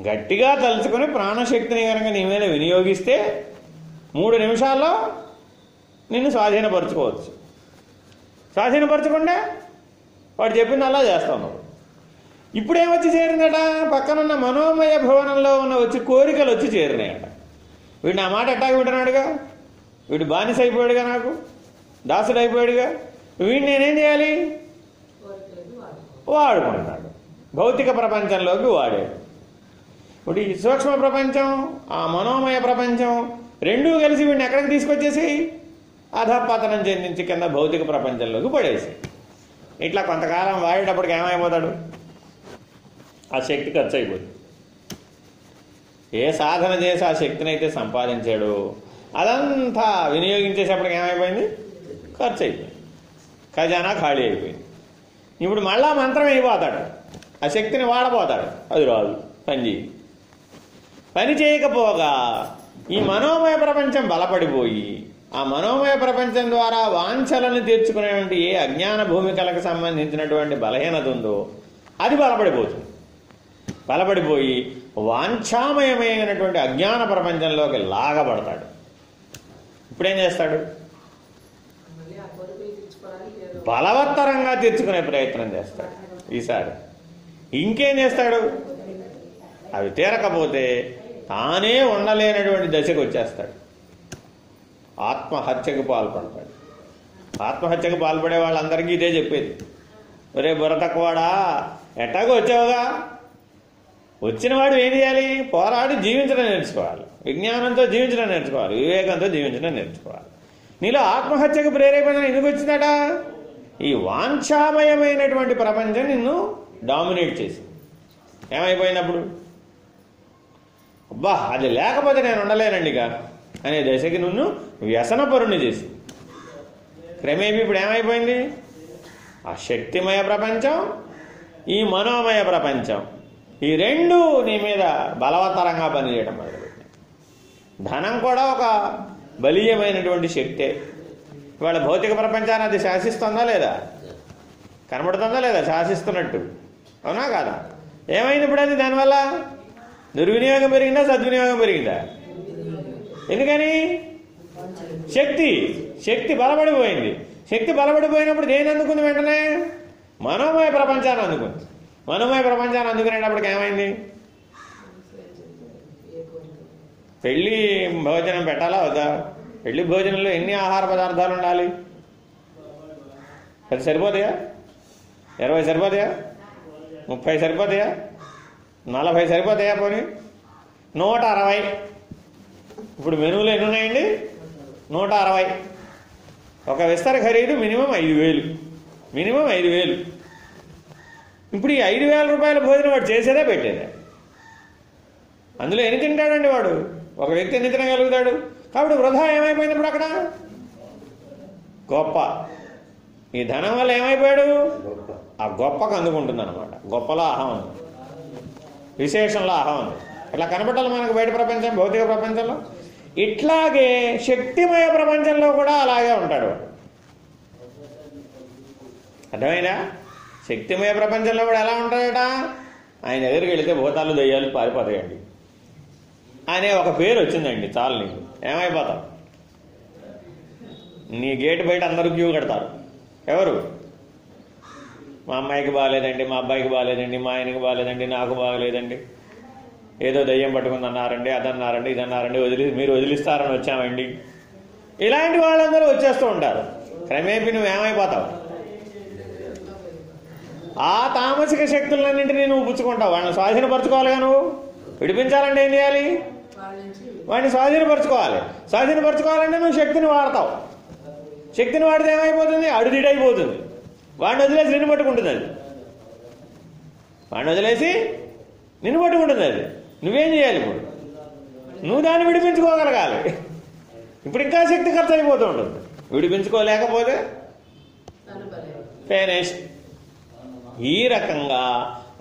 గట్టిగా తలుచుకొని ప్రాణశక్తిని కనుక నీ మీద వినియోగిస్తే మూడు నిమిషాల్లో నిన్ను స్వాధీనపరచుకోవచ్చు. స్వాధీనపరచకుండా వాడు చెప్పింది అలా చేస్తావు నువ్వు. ఇప్పుడేమొచ్చి చేరిందట? పక్కనున్న మనోమయ భవనంలో ఉన్న వచ్చి కోరికలు వచ్చి చేరినాయట. వీడు నా మాట ఎట్టాగ వింటున్నాడుగా? వీడు బానిస అయిపోయాడుగా నాకు? దాసుడు అయిపోయాడుగా వీడిని నేనేం చేయాలి? వాడుకుంటున్నాడు. భౌతిక ప్రపంచంలోకి వాడాడు ఇప్పుడు ఈ సూక్ష్మ ప్రపంచం ఆ మనోమయ ప్రపంచం రెండూ కలిసి వీడిని ఎక్కడికి తీసుకొచ్చేసి? అధపతనం చెందించి కింద భౌతిక ప్రపంచంలోకి పడేసి. ఇట్లా కొంతకాలం వాడేటప్పటికి ఏమైపోతాడు? ఆ శక్తి ఖర్చు అయిపోతుంది ఏ సాధన చేసి ఆ శక్తిని అయితే సంపాదించాడు అదంతా వినియోగించేసేపటికి ఏమైపోయింది? ఖర్చు అయిపోయింది ఖజానా ఖాళీ అయిపోయింది. ఇప్పుడు మళ్ళా మంత్రం అయిపోతాడు. ఆ శక్తిని వాడబోతాడు. అది రాదు. పని చేయదు పని చేయకపోగా ఈ మనోమయ ప్రపంచం బలపడిపోయి ఆ మనోమయ ప్రపంచం ద్వారా వాంఛలను తీర్చుకునేటువంటి ఏ అజ్ఞాన భూమికలకు సంబంధించినటువంటి బలహీనత ఉందో అది బలపడిపోతుంది. బలపడిపోయి వాంఛామయమైనటువంటి అజ్ఞాన ప్రపంచంలోకి లాగబడతాడు. ఇప్పుడేం చేస్తాడు? బలవత్తరంగా తీర్చుకునే ప్రయత్నం చేస్తాడు. ఈసారి. ఇంకేం చేస్తాడు? అవి తీరకపోతే తానే ఉండలేనటువంటి దశకు వచ్చేస్తాడు. ఆత్మహత్యకు పాల్పడతాడు. ఆత్మహత్యకు పాల్పడే వాళ్ళందరికీ ఇదే చెప్పేది. ఒరే బుర్రతక్కువాడా ఎట్టాగో వచ్చావుగా? వచ్చిన వాడు ఏం చేయాలి? పోరాడి జీవించడం నేర్చుకోవాలి. విజ్ఞానంతో జీవించడం నేర్చుకోవాలి. వివేకంతో జీవించడం నేర్చుకోవాలి. నీలో ఆత్మహత్యకు ప్రేరేపణ ఎందుకు వచ్చిందట? ఈ వాంఛామయమైనటువంటి ప్రపంచం నిన్ను డామినేట్ చేసింది ఏమైపోయినప్పుడు? అబ్బా అది లేకపోతే నేను ఉండలేనండి ఇక అనే దశకి నిన్ను వ్యసనపరుణ్ణి చేసి. క్రమేపీ ఇప్పుడు ఏమైపోయింది? ఆ శక్తిమయ ప్రపంచం ఈ మనోమయ ప్రపంచం ఈ రెండు నీ మీద బలవత్తరంగా పనిచేయడం మొదలుపెట్టింది. ధనం కూడా ఒక బలీయమైనటువంటి శక్తే. ఇవాళ భౌతిక ప్రపంచాన్ని అది శాసిస్తుందా లేదా? కనబడుతుందా లేదా? శాసిస్తున్నట్టు. అవునా కాదా? ఏమైంది ఇప్పుడు అది దానివల్ల దుర్వినియోగం పెరిగిందా సద్వినియోగం పెరిగిందా? ఎందుకని? శక్తి శక్తి బలపడిపోయింది. శక్తి బలపడిపోయినప్పుడు దేని అందుకుంది వెంటనే? మనోమయ ప్రపంచాన్ని అందుకుంది. మనోమయ ప్రపంచాన్ని అందుకునేటప్పటికి ఏమైంది? పెళ్ళి భోజనం పెట్టాలా వద్దా? పెళ్ళి భోజనంలో ఎన్ని ఆహార పదార్థాలు ఉండాలి? అది సరిపోతాయా? ఇరవై సరిపోతాయా? ముప్పై సరిపోతాయా? నలభై సరిపోతాయా పోనీ? నూట అరవై. ఇప్పుడు మెనువులు ఎన్ని ఉన్నాయండి నూట అరవై. ఒక విస్తర ఖరీదు మినిమం ఐదు వేలు. మినిమం ఐదు వేలు. ఇప్పుడు ఈ ఐదు వేల రూపాయల భోజనం వాడు చేసేదా పెట్టేదా? అందులో ఎన్ని తింటాడండి వాడు? ఒక వ్యక్తి ఎన్ని తినగలుగుతాడు? కాబట్టి వృధా ఏమైపోయింది ఇప్పుడు అక్కడ? గొప్ప. ఈ ధనం వల్ల ఏమైపోయాడు? గొప్ప. ఆ గొప్పకు అందుకుంటుంది అనమాట గొప్పలో అహం ఉంది. విశేషంలో అహం ఉంది. ఇట్లా కనబడాలి మనకు బయట ప్రపంచం భౌతిక ప్రపంచంలో? ఇట్లాగే శక్తిమయ ప్రపంచంలో కూడా అలాగే ఉంటాడు. అర్థమైనా శక్తిమయ ప్రపంచంలో కూడా ఎలా ఉంటాడట? ఆయన దగ్గరికి వెళితే భూతాలు దయ్యాలు పారిపోతాయండి. అనే ఒక పేరు వచ్చిందండి చాలు నీకు ఏమైపోతావు నీ గేటు బయట అందరూ క్యూ కడతారు. ఎవరు? మా అమ్మాయికి బాగాలేదండి మా అబ్బాయికి బాగాలేదండి మా ఆయనకి బాగాలేదండి నాకు బాగాలేదండి. ఏదో దయ్యం పట్టుకుంది అన్నారండి అదన్నారండి ఇదన్నారండి వదిలి మీరు వదిలిస్తారని వచ్చామండి. ఇలాంటి వాళ్ళందరూ వచ్చేస్తూ ఉంటారు. క్రమేపీ నువ్వు ఏమైపోతావు? ఆ తామసిక శక్తులన్నింటినీ నువ్వు పుచ్చుకుంటావు. వాళ్ళని స్వాధీనపరచుకోవాలిగా నువ్వు? విడిపించాలంటే ఏం చేయాలి? వాడిని స్వాధీనపరచుకోవాలి. స్వాధీనపరచుకోవాలంటే నువ్వు శక్తిని వాడతావు. శక్తిని వాడితే ఏమైపోతుంది? అడుదిడైపోతుంది. వాడిని వదిలేసి నిన్ను పట్టుకుంటుంది అది. వాడిని వదిలేసి నిన్ను పట్టుకుంటుంది అది. నువ్వేం చేయాలి ఇప్పుడు? నువ్వు దాన్ని విడిపించుకోగలగాలి. ఇప్పుడు ఇంకా శక్తి ఖర్చు అయిపోతూ ఉంటుంది. విడిపించుకోలేకపోతే ఫేనేష్ ఈ రకంగా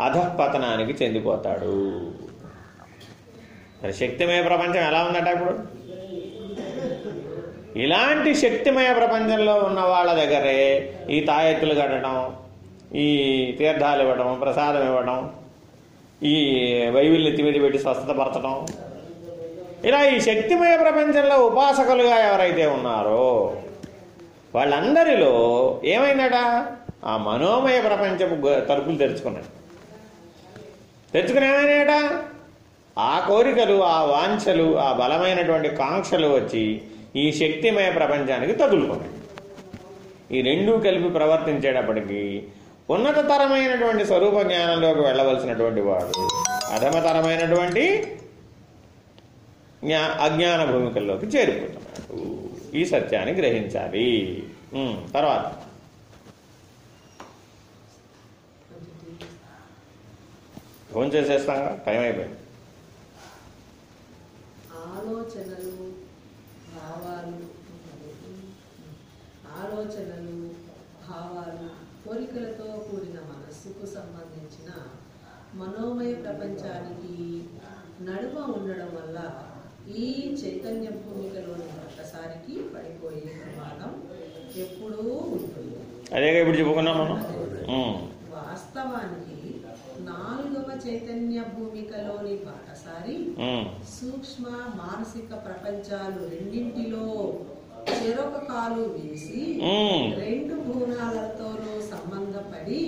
అధఃపతనానికి చెందిపోతాడు. మరి శక్తిమయ ప్రపంచం ఎలా ఉందట ఇప్పుడు? ఇలాంటి శక్తిమయ ప్రపంచంలో ఉన్న వాళ్ళ దగ్గరే ఈ తాయెత్తులు కట్టడం ఈ తీర్థాలు ఇవ్వడం ప్రసాదం ఇవ్వడం ఈ వైవిల్ని తిమిడి పెట్టి స్వస్థత పరచడం. ఇలా ఈ శక్తిమయ ప్రపంచంలో ఉపాసకులుగా ఎవరైతే ఉన్నారో వాళ్ళందరిలో ఏమైందట? ఆ మనోమయ ప్రపంచపు గ- తలుపులు తెరుచుకున్నాడు తెరుచుకుని ఏమైనాయట ఆ కోరికలు ఆ వాంఛలు ఆ బలమైనటువంటి కాంక్షలు వచ్చి ఈ శక్తిమయ ప్రపంచానికి తగులుకున్నాయి ఈ రెండూ కలిపి ప్రవర్తించేటప్పటికీ ఉన్నతతరమైనటువంటి స్వరూప జ్ఞానంలోకి వెళ్ళవలసినటువంటి వాడు అధమతరమైనటువంటి జ్ఞా అజ్ఞాన భూమికల్లోకి చేరుకుంటున్నాడు ఈ సత్యాన్ని గ్రహించాలి. తర్వాత. ఫోన్ చేసేస్తాం టైం అయిపోయింది. ఆలోచనలు భావాలు ఆలోచనలు భావాలు కోరికలతో కూడిన మనస్సుకు సంబంధించిన మనోమయ ప్రపంచానికి నడుమ ఉండడం వల్ల ఈ చైతన్య భూమికలోని ఒక్కసారికి పడిపోయే ప్రమాదం ఎప్పుడూ ఉంటుంది. అదేగా ఇప్పుడు చెప్పుకున్నాం మనం. వాస్తవానికి నాలుగవ చైతన్య భూమికలోని బాటసారి సూక్ష్మ మానసిక ప్రపంచాలు రెండింటిలో చెరొక కాలు వేసి. రెండు భువనాలతోనూ సంబంధపడి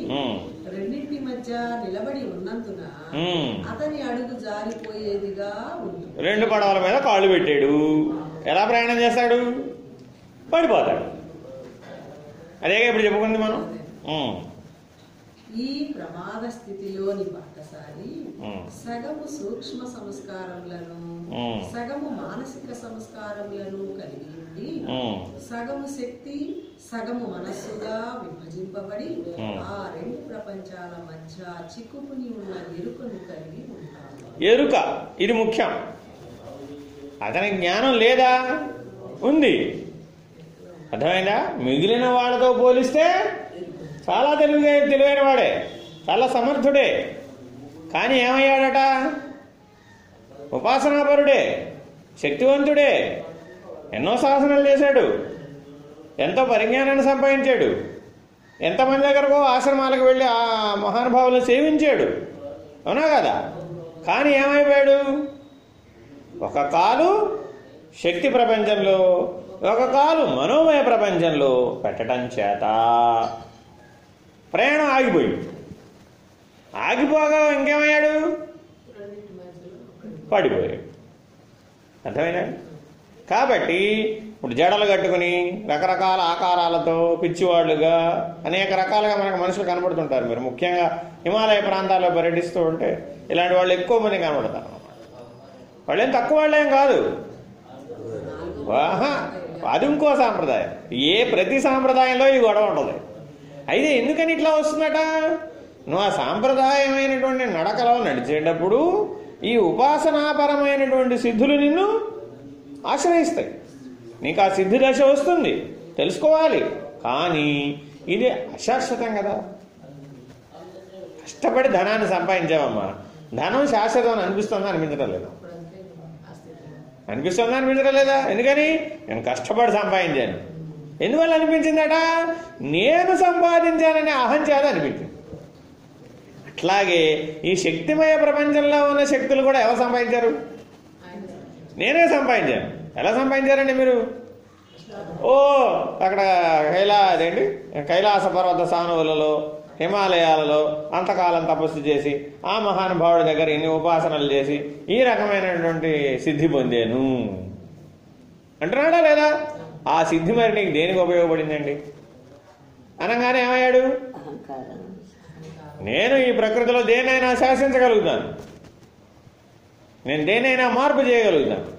రెండింటి మధ్య నిలబడి ఉన్నందున. అతని అడుగు జారిపోయేదిగా ఉంటుంది. రెండు పడవల మీద కాళ్ళు పెట్టాడు. ఎలా ప్రయాణం చేస్తాడు? పడిపోతాడు. అదేగా ఇప్పుడు చెప్పుకుంది మనం? ఈ ప్రమాద స్థితిలోని బాటసారి మ్మ్. సగము సూక్ష్మ సంస్కారములను. సగము మానసిక సంస్కారములను కలిగి ఉండి సగము శక్తి సగము మనస్సుగా విభజింపబడి. ఆ రెండు ప్రపంచాల మధ్య చిక్కుకుని ఉన్న ఎరుకను కలిగి ఉంటారు ఎరుక ఇది ముఖ్యం అతని జ్ఞానం లేదా ఉంది అర్థమైందా మిగిలిన వాళ్ళతో పోలిస్తే చాలా తెలివి తెలివైన వాడే. చాలా సమర్థుడే. కానీ ఏమయ్యాడట? ఉపాసనాపరుడే శక్తివంతుడే. ఎన్నో సాధనలు చేశాడు. ఎంతో పరిజ్ఞానాన్ని సంపాదించాడు. ఎంతమంది దగ్గరకో ఆశ్రమాలకు వెళ్ళి ఆ మహానుభావులను సేవించాడు. అవునా కదా? కానీ ఏమైపోయాడు? ఒక కాలు శక్తి ప్రపంచంలో ఒక కాలు మనోమయ ప్రపంచంలో పెట్టడం చేత. ప్రయాణం ఆగిపోయింది. ఆగిపోగా ఇంకేమయ్యాడు? పడిపోయాడు. అర్థమైనా కాబట్టి ఇప్పుడు జడలు కట్టుకుని రకరకాల ఆకారాలతో పిచ్చివాళ్ళుగా అనేక రకాలుగా మనకు మనుషులు కనబడుతుంటారు మీరు. ముఖ్యంగా హిమాలయ ప్రాంతాల్లో పర్యటిస్తూ ఉంటే ఇలాంటి వాళ్ళు ఎక్కువ మంది కనబడతారు. వాళ్ళు వాళ్ళేం తక్కువ వాళ్ళేం కాదు. అది ఇంకో సాంప్రదాయం. ఏ ప్రతి సాంప్రదాయంలో ఈ గొడవ ఉంటుంది అయితే ఎందుకని ఇట్లా వస్తుందట? నువ్వు ఆ సాంప్రదాయమైనటువంటి నడకలో నడిచేటప్పుడు ఈ ఉపాసనాపరమైనటువంటి సిద్ధులు నిన్ను ఆశ్రయిస్తాయి. నీకు ఆ సిద్ధి దశ వస్తుంది తెలుసుకోవాలి. కానీ ఇది అశాశ్వతం కదా. కష్టపడి ధనాన్ని సంపాదించావమ్మా. ధనం శాశ్వతం అని అనిపిస్తుందా? అనిపించడం లేదు? అనిపిస్తుందా? అనిపించడం లేదా? ఎందుకని? నేను కష్టపడి సంపాదించాను. ఎందువల్ల అనిపించిందట? నేను సంపాదించాననే అహం చేత అనిపించింది. అట్లాగే ఈ శక్తిమయ ప్రపంచంలో ఉన్న శక్తులు కూడా ఎవరు సంపాదించారు? నేనే సంపాదించాను. ఎలా సంపాదించారండి మీరు? ఓ అక్కడ కైలా అదేంటి కైలాస పర్వత సానువులలో హిమాలయాలలో అంతకాలం తపస్సు చేసి ఆ మహానుభావుడి దగ్గర ఇన్ని ఉపాసనలు చేసి ఈ రకమైనటువంటి సిద్ధి పొందాను. అంటున్నాడా లేదా? ఆ సిద్ధి మరి నీకు దేనికి ఉపయోగపడిందండి? అనగానే ఏమయ్యాడు? నేను ఈ ప్రకృతిలో దేనైనా శాసించగలుగుతాను. నేను దేనైనా మార్పు చేయగలుగుతాను.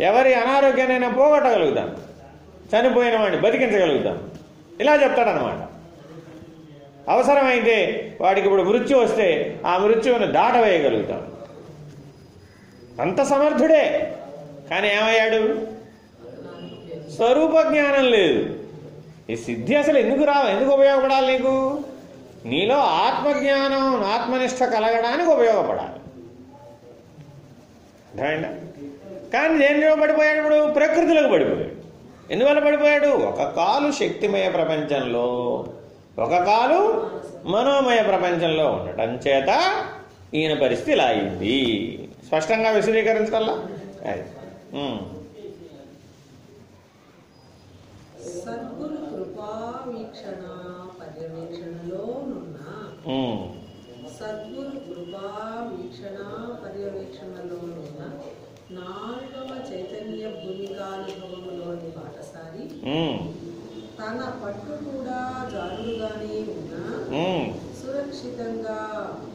ఎవరి అనారోగ్యానైనా పోగొట్టగలుగుతాను. చనిపోయిన వాడిని బతికించగలుగుతాను. ఇలా చెప్తాడనమాట అవసరమైతే వాడికి ఇప్పుడు మృత్యు వస్తే ఆ మృత్యువును దాటవేయగలుగుతాను అంత సమర్థుడే. కానీ ఏమయ్యాడు? స్వరూప జ్ఞానం లేదు. ఈ సిద్ధి అసలు ఎందుకు రా ఎందుకు ఉపయోగపడాలి నీకు? నీలో ఆత్మజ్ఞానం ఆత్మనిష్ట కలగడానికి ఉపయోగపడాలి. అర్థమైందా? కానీ దేనిలో పడిపోయాడు ఇప్పుడు? ప్రకృతిలోకి పడిపోయాడు. ఎందువల్ల పడిపోయాడు? ఒక కాలు శక్తిమయ ప్రపంచంలో ఒక కాలు మనోమయ ప్రపంచంలో ఉండటం చేత ఈయన పరిస్థితి ఇలా అయింది. స్పష్టంగా విశదీకరించగల అది సద్గురు కృపా వీక్షణ పర్యవేక్షణలోనున్న. సద్గురు కృపా వీక్షణ పర్యవేక్షణలోనున్న. నాలుగవ చైతన్య భూమికానుభవములోని పాఠశాలి. తన పట్టు కూడా జారుడుగానే ఉన్నా. సురక్షితంగా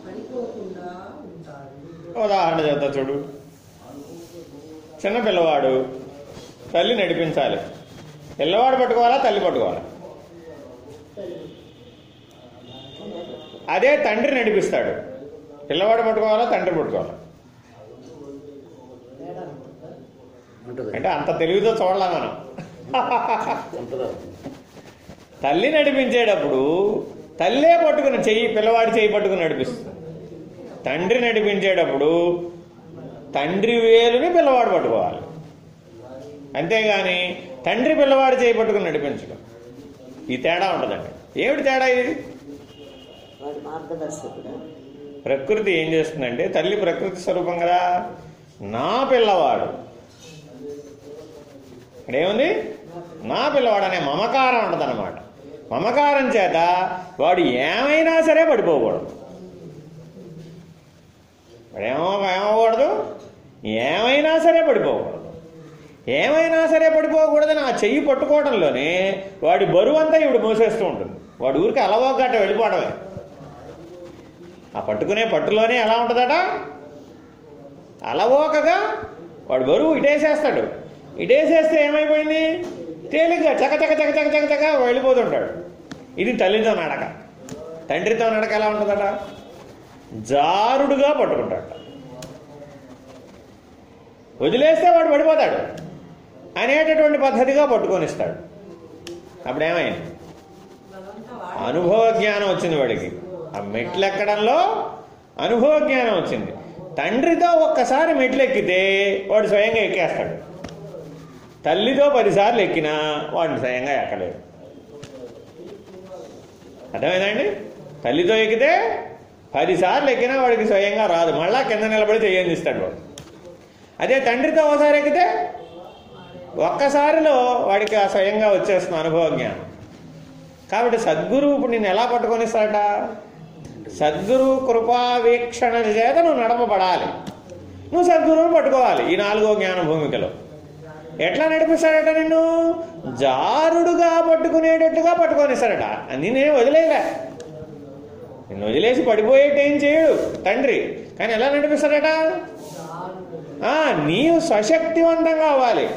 పడిపోకుండా ఉంటాడు. ఉదాహరణ చెప్తా చూడు. చిన్న పిల్లవాడు తల్లి నడిపించాలి. పిల్లవాడు పట్టుకోవాలా తల్లి పట్టుకోవాలా? అదే తండ్రి నడిపిస్తాడు. పిల్లవాడు పట్టుకోవాలా తండ్రి పట్టుకోవాలా? అంటే అంత తెలివితో చూడలా మనం. తల్లి నడిపించేటప్పుడు తల్లే పట్టుకుని చెయ్యి పిల్లవాడి చెయ్యి పట్టుకుని నడిపిస్తుంది. తండ్రి నడిపించేటప్పుడు తండ్రి వేలుని పిల్లవాడు పట్టుకోవాలి. అంతేగాని తండ్రి పిల్లవాడి చేయి పట్టుకుని నడిపించడం. ఈ తేడా ఉంటుందండి ఏమిటి తేడా ఇది? ప్రకృతి ఏం చేస్తుందంటే తల్లి ప్రకృతి స్వరూపం కదా నా పిల్లవాడు. ఇక్కడ ఏముంది నా పిల్లవాడు అనే మమకారం ఉంటుందన్నమాట మమకారం చేత వాడు ఏమైనా సరే పడిపోకూడదు. వాడు ఏమో ఏమవ్వకూడదు? ఏమైనా సరే పడిపోకూడదు. ఏమైనా సరే పడిపోకూడదని ఆ చెయ్యి పట్టుకోవడంలోనే వాడి బరువు అంతా ఇప్పుడు మోసేస్తూ ఉంటుంది. వాడు ఊరికి అలవోగట్ట వెళ్ళిపోవడమే. ఆ పట్టుకునే పట్టులోనే ఎలా ఉంటుందట? అలవోకగా వాడు బరువు ఇటేసేస్తాడు. ఇటేసేస్తే ఏమైపోయింది? తేలిగ్గా చక చక చక చక చక చక వెళ్ళిపోతుంటాడు. ఇది తల్లితో నడక. తండ్రితో నడక ఎలా ఉంటుందట? జారుడుగా పట్టుకుంటాడు వదిలేస్తే వాడు పడిపోతాడు. అనేటటువంటి పద్ధతిగా పట్టుకొనిస్తాడు అప్పుడు ఏమైంది అనుభవ జ్ఞానం వచ్చింది వాడికి. ఆ మెట్లు ఎక్కడంలో అనుభవ జ్ఞానం వచ్చింది. తండ్రితో ఒక్కసారి మెట్లు ఎక్కితే వాడు స్వయంగా ఎక్కేస్తాడు. తల్లితో పదిసార్లు ఎక్కినా వాడిని స్వయంగా ఎక్కలేడు. అర్థమైందండి? తల్లితో ఎక్కితే పదిసార్లు ఎక్కినా వాడికి స్వయంగా రాదు. మళ్ళా కింద నిలబడి చేయందిస్తాడు వాడు. అదే తండ్రితో ఒకసారి ఎక్కితే ఒక్కసారిలో వాడికి ఆ స్వయంగా వచ్చేస్తుంది అనుభవ జ్ఞానం. కాబట్టి సద్గురువు ఇప్పుడు నేను ఎలా పట్టుకొనిస్తాడట? సద్గురు కృపావీక్షణ చేత నువ్వు నడపబడాలి. నువ్వు సద్గురువుని పట్టుకోవాలి ఈ నాలుగో జ్ఞాన భూమికలో. ఎట్లా నడిపిస్తాడట నిన్ను? జారుడుగా పట్టుకునేటట్టుగా పట్టుకొనిస్తాడట. నేనే వదిలేయలే నిన్ను వదిలేసి పడిపోయేట్టు ఏం చేయడు తండ్రి. కానీ ఎలా నడిపిస్తాడట? నీవు సశక్తివంతంగా అవ్వాలి.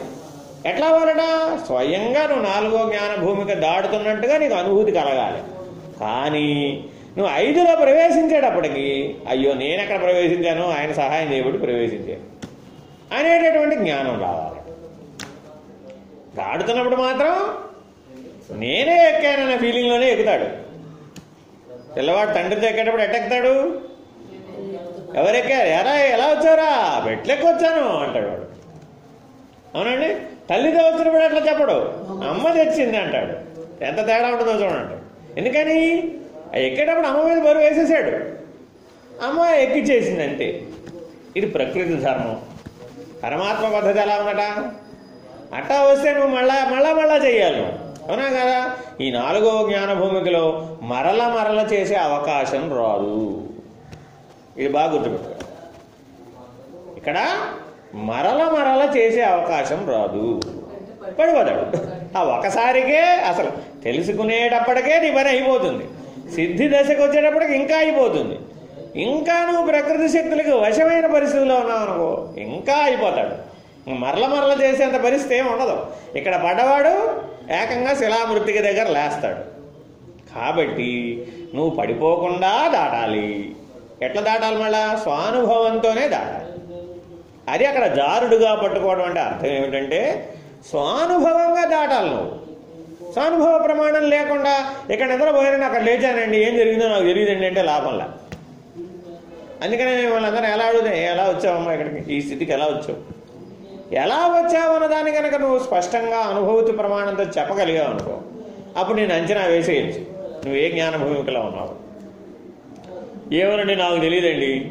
ఎట్లా అవ్వాలట స్వయంగా నువ్వు నాలుగో జ్ఞాన భూమికి దాడుతున్నట్టుగా నీకు అనుభూతి కలగాలి. కానీ నువ్వు ఐదులో ప్రవేశించేటప్పటికి అయ్యో నేను ఎక్కడ ప్రవేశించాను? ఆయన సహాయం చేయబడి ప్రవేశించాను అనేటటువంటి జ్ఞానం రావాలి. దాడుతున్నప్పుడు మాత్రం నేనే ఎక్కానన్న ఫీలింగ్లోనే ఎక్కుతాడు. పిల్లవాడు తండ్రితో ఎక్కేటప్పుడు ఎట్టెక్కుతాడు ఎవరెక్కారు? ఎరా ఎలా వచ్చారా మెట్లెక్కి వచ్చాను అంటాడు వాడు. అవునండి? తల్లితో వచ్చినప్పుడు అట్లా చెప్పడు. అమ్మ తెచ్చింది అంటాడు. ఎంత తేడా ఉంటుందో చూడండి. ఎందుకని? ఎక్కేటప్పుడు అమ్మ మీద బరువు వేసేసాడు. అమ్మ ఎక్కిచ్చేసింది అంతే. ఇది ప్రకృతి ధర్మం. పరమాత్మ పద్ధతి ఎలా ఉందట? అట్టా వస్తే నువ్వు మళ్ళా మళ్ళా మళ్ళా చేయాలి అవునా కదా? ఈ నాలుగో జ్ఞానభూమికిలో మరల మరల చేసే అవకాశం రాదు. ఇది బాగా గుర్తుపెట్టుకో. ఇక్కడ మరల మరల చేసే అవకాశం రాదు. పడిపోతాడు. ఆ ఒకసారికే అసలు తెలుసుకునేటప్పటికే నీ పని అయిపోతుంది. సిద్ధి దశకు వచ్చేటప్పటికి ఇంకా అయిపోతుంది. ఇంకా నువ్వు ప్రకృతి శక్తులకు వశమైన పరిస్థితిలో ఉన్నావు అనుకో ఇంకా అయిపోతాడు. మరల మరల చేసేంత పరిస్థితి ఏమి ఉండదు. ఇక్కడ పడ్డవాడు ఏకంగా శిలామృతికి దగ్గర లేస్తాడు. కాబట్టి నువ్వు పడిపోకుండా దాటాలి. ఎట్లా దాటాలి మళ్ళా? స్వానుభవంతోనే దాటాలి. అది అక్కడ జారుడుగా పట్టుకోవడం అంటే అర్థం ఏమిటంటే స్వానుభవంగా దాటాలి నువ్వు. స్వానుభవ ప్రమాణం లేకుండా ఇక్కడ నిద్రపోయిన అక్కడ లేచానండి ఏం జరిగిందో నాకు తెలియదండి అంటే లాభంలా అందుకనే మేము వాళ్ళందరూ ఎలా అడుగుతాం ఎలా వచ్చావమ్మా ఇక్కడికి? ఈ స్థితికి ఎలా వచ్చావు? ఎలా వచ్చావన్న దాని దాన్ని కనుక నువ్వు స్పష్టంగా అనుభూతి ప్రమాణంతో చెప్పగలిగావు అనుకో అప్పుడు నేను అంచనా వేసేయచ్చు. నువ్వు ఏ జ్ఞానభూమికలో ఉన్నావు? ఏమనండి నాకు తెలియదండి.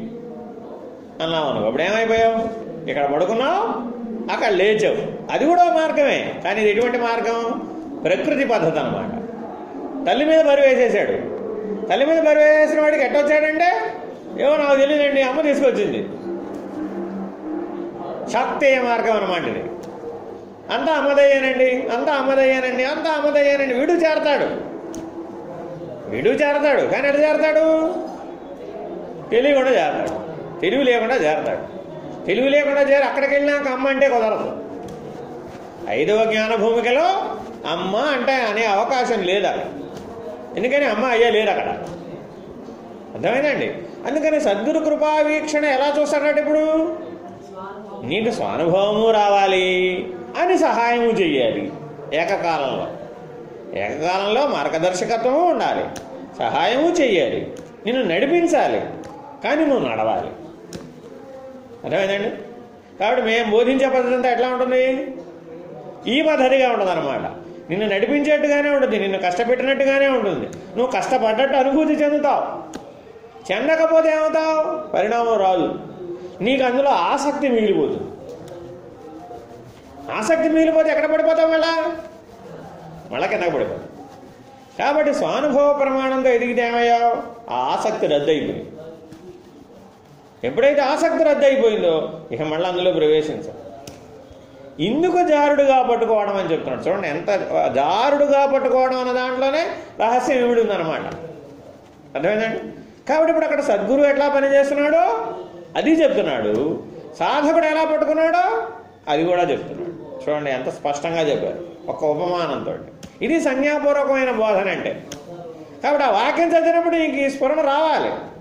అన్నావు అనుకో. అప్పుడు ఏమైపోయావు? ఇక్కడ పడుకున్నావు? అక్కడ లేచావు. అది కూడా మార్గమే. కానీ ఇది ఎటువంటి మార్గం? ప్రకృతి పద్ధతి అన్నమాట. తల్లి మీద బరువు వేసేసాడు. తల్లి మీద బరువు వేసిన వాడికి ఎట్టొచ్చాడంటే ఏమో నాకు తెలియదండి అమ్మ తీసుకొచ్చింది. శాక్తేయ మార్గం అనమాట ఇది. అంతా అమ్మదయ్యానండి అంతా అమ్మదయ్యానండి అంతా అమ్మదయ్యానండి. వీడు చేరతాడు. వీడు చేరతాడు. కానీ ఎట్లా చేరతాడు? తెలియకుండా చేరతాడు. తెలివి లేకుండా చేరతాడు తెలివి లేకుండా చేరి అక్కడికి వెళ్ళినాక అమ్మ అంటే కుదరదు. ఐదవ జ్ఞాన భూమికలో అమ్మ అంటే అనే అవకాశం లేదా ఎందుకని అమ్మ అయ్యే లేరు అక్కడ? అర్థమైందండి? అందుకని సద్గురు కృపా వీక్షణ ఎలా చూస్తాడట ఇప్పుడు? నీకు స్వానుభవము రావాలి అని సహాయము చెయ్యాలి. ఏకకాలంలో. ఏకకాలంలో మార్గదర్శకత్వము ఉండాలి. సహాయము చెయ్యాలి. నిన్ను నడిపించాలి. కానీ నువ్వు నడవాలి. అర్థమైందండి? కాబట్టి మేము బోధించే పద్ధతి అంతా ఎట్లా ఉంటుంది? ఈ పద్ధతిగా ఉంటుంది అనమాట నిన్ను నడిపించేట్టుగానే ఉంటుంది నిన్ను కష్టపెట్టినట్టుగానే ఉంటుంది. నువ్వు కష్టపడ్డట్టు అనుభూతి చెందుతావు. చెందకపోతే ఏమవుతావు? పరిణామం రాదు. నీకు అందులో ఆసక్తి మిగిలిపోతుంది ఆసక్తి మిగిలిపోతే ఎక్కడ పడిపోతావు మళ్ళా? మళ్ళా కిందకు పడిపోతావు. కాబట్టి స్వానుభవ ప్రమాణంతో ఎదిగితే ఏమయ్యావు? ఆ ఆసక్తి రద్దయిపోయింది. ఎప్పుడైతే ఆసక్తి రద్దయిపోయిందో ఇక మళ్ళీ అందులో ప్రవేశించాం ఇందుకు జారుడుగా పట్టుకోవడం అని చెప్తున్నాడు. చూడండి ఎంత జారుడుగా పట్టుకోవడం అన్న దాంట్లోనే రహస్యం ఇవిడి ఉందన్నమాట. అర్థమైందండి? కాబట్టి ఇప్పుడు అక్కడ సద్గురువు ఎట్లా పనిచేస్తున్నాడో అది చెప్తున్నాడు. సాధకుడు ఎలా పట్టుకున్నాడో అది కూడా చెప్తున్నాడు. చూడండి ఎంత స్పష్టంగా చెప్పారు. ఒక ఉపమానంతో. ఇది సంజ్ఞాపూర్వకమైన బోధన అంటే కాబట్టి ఆ వాక్యం చదివినప్పుడు నీకు ఈ స్ఫురణ రావాలి.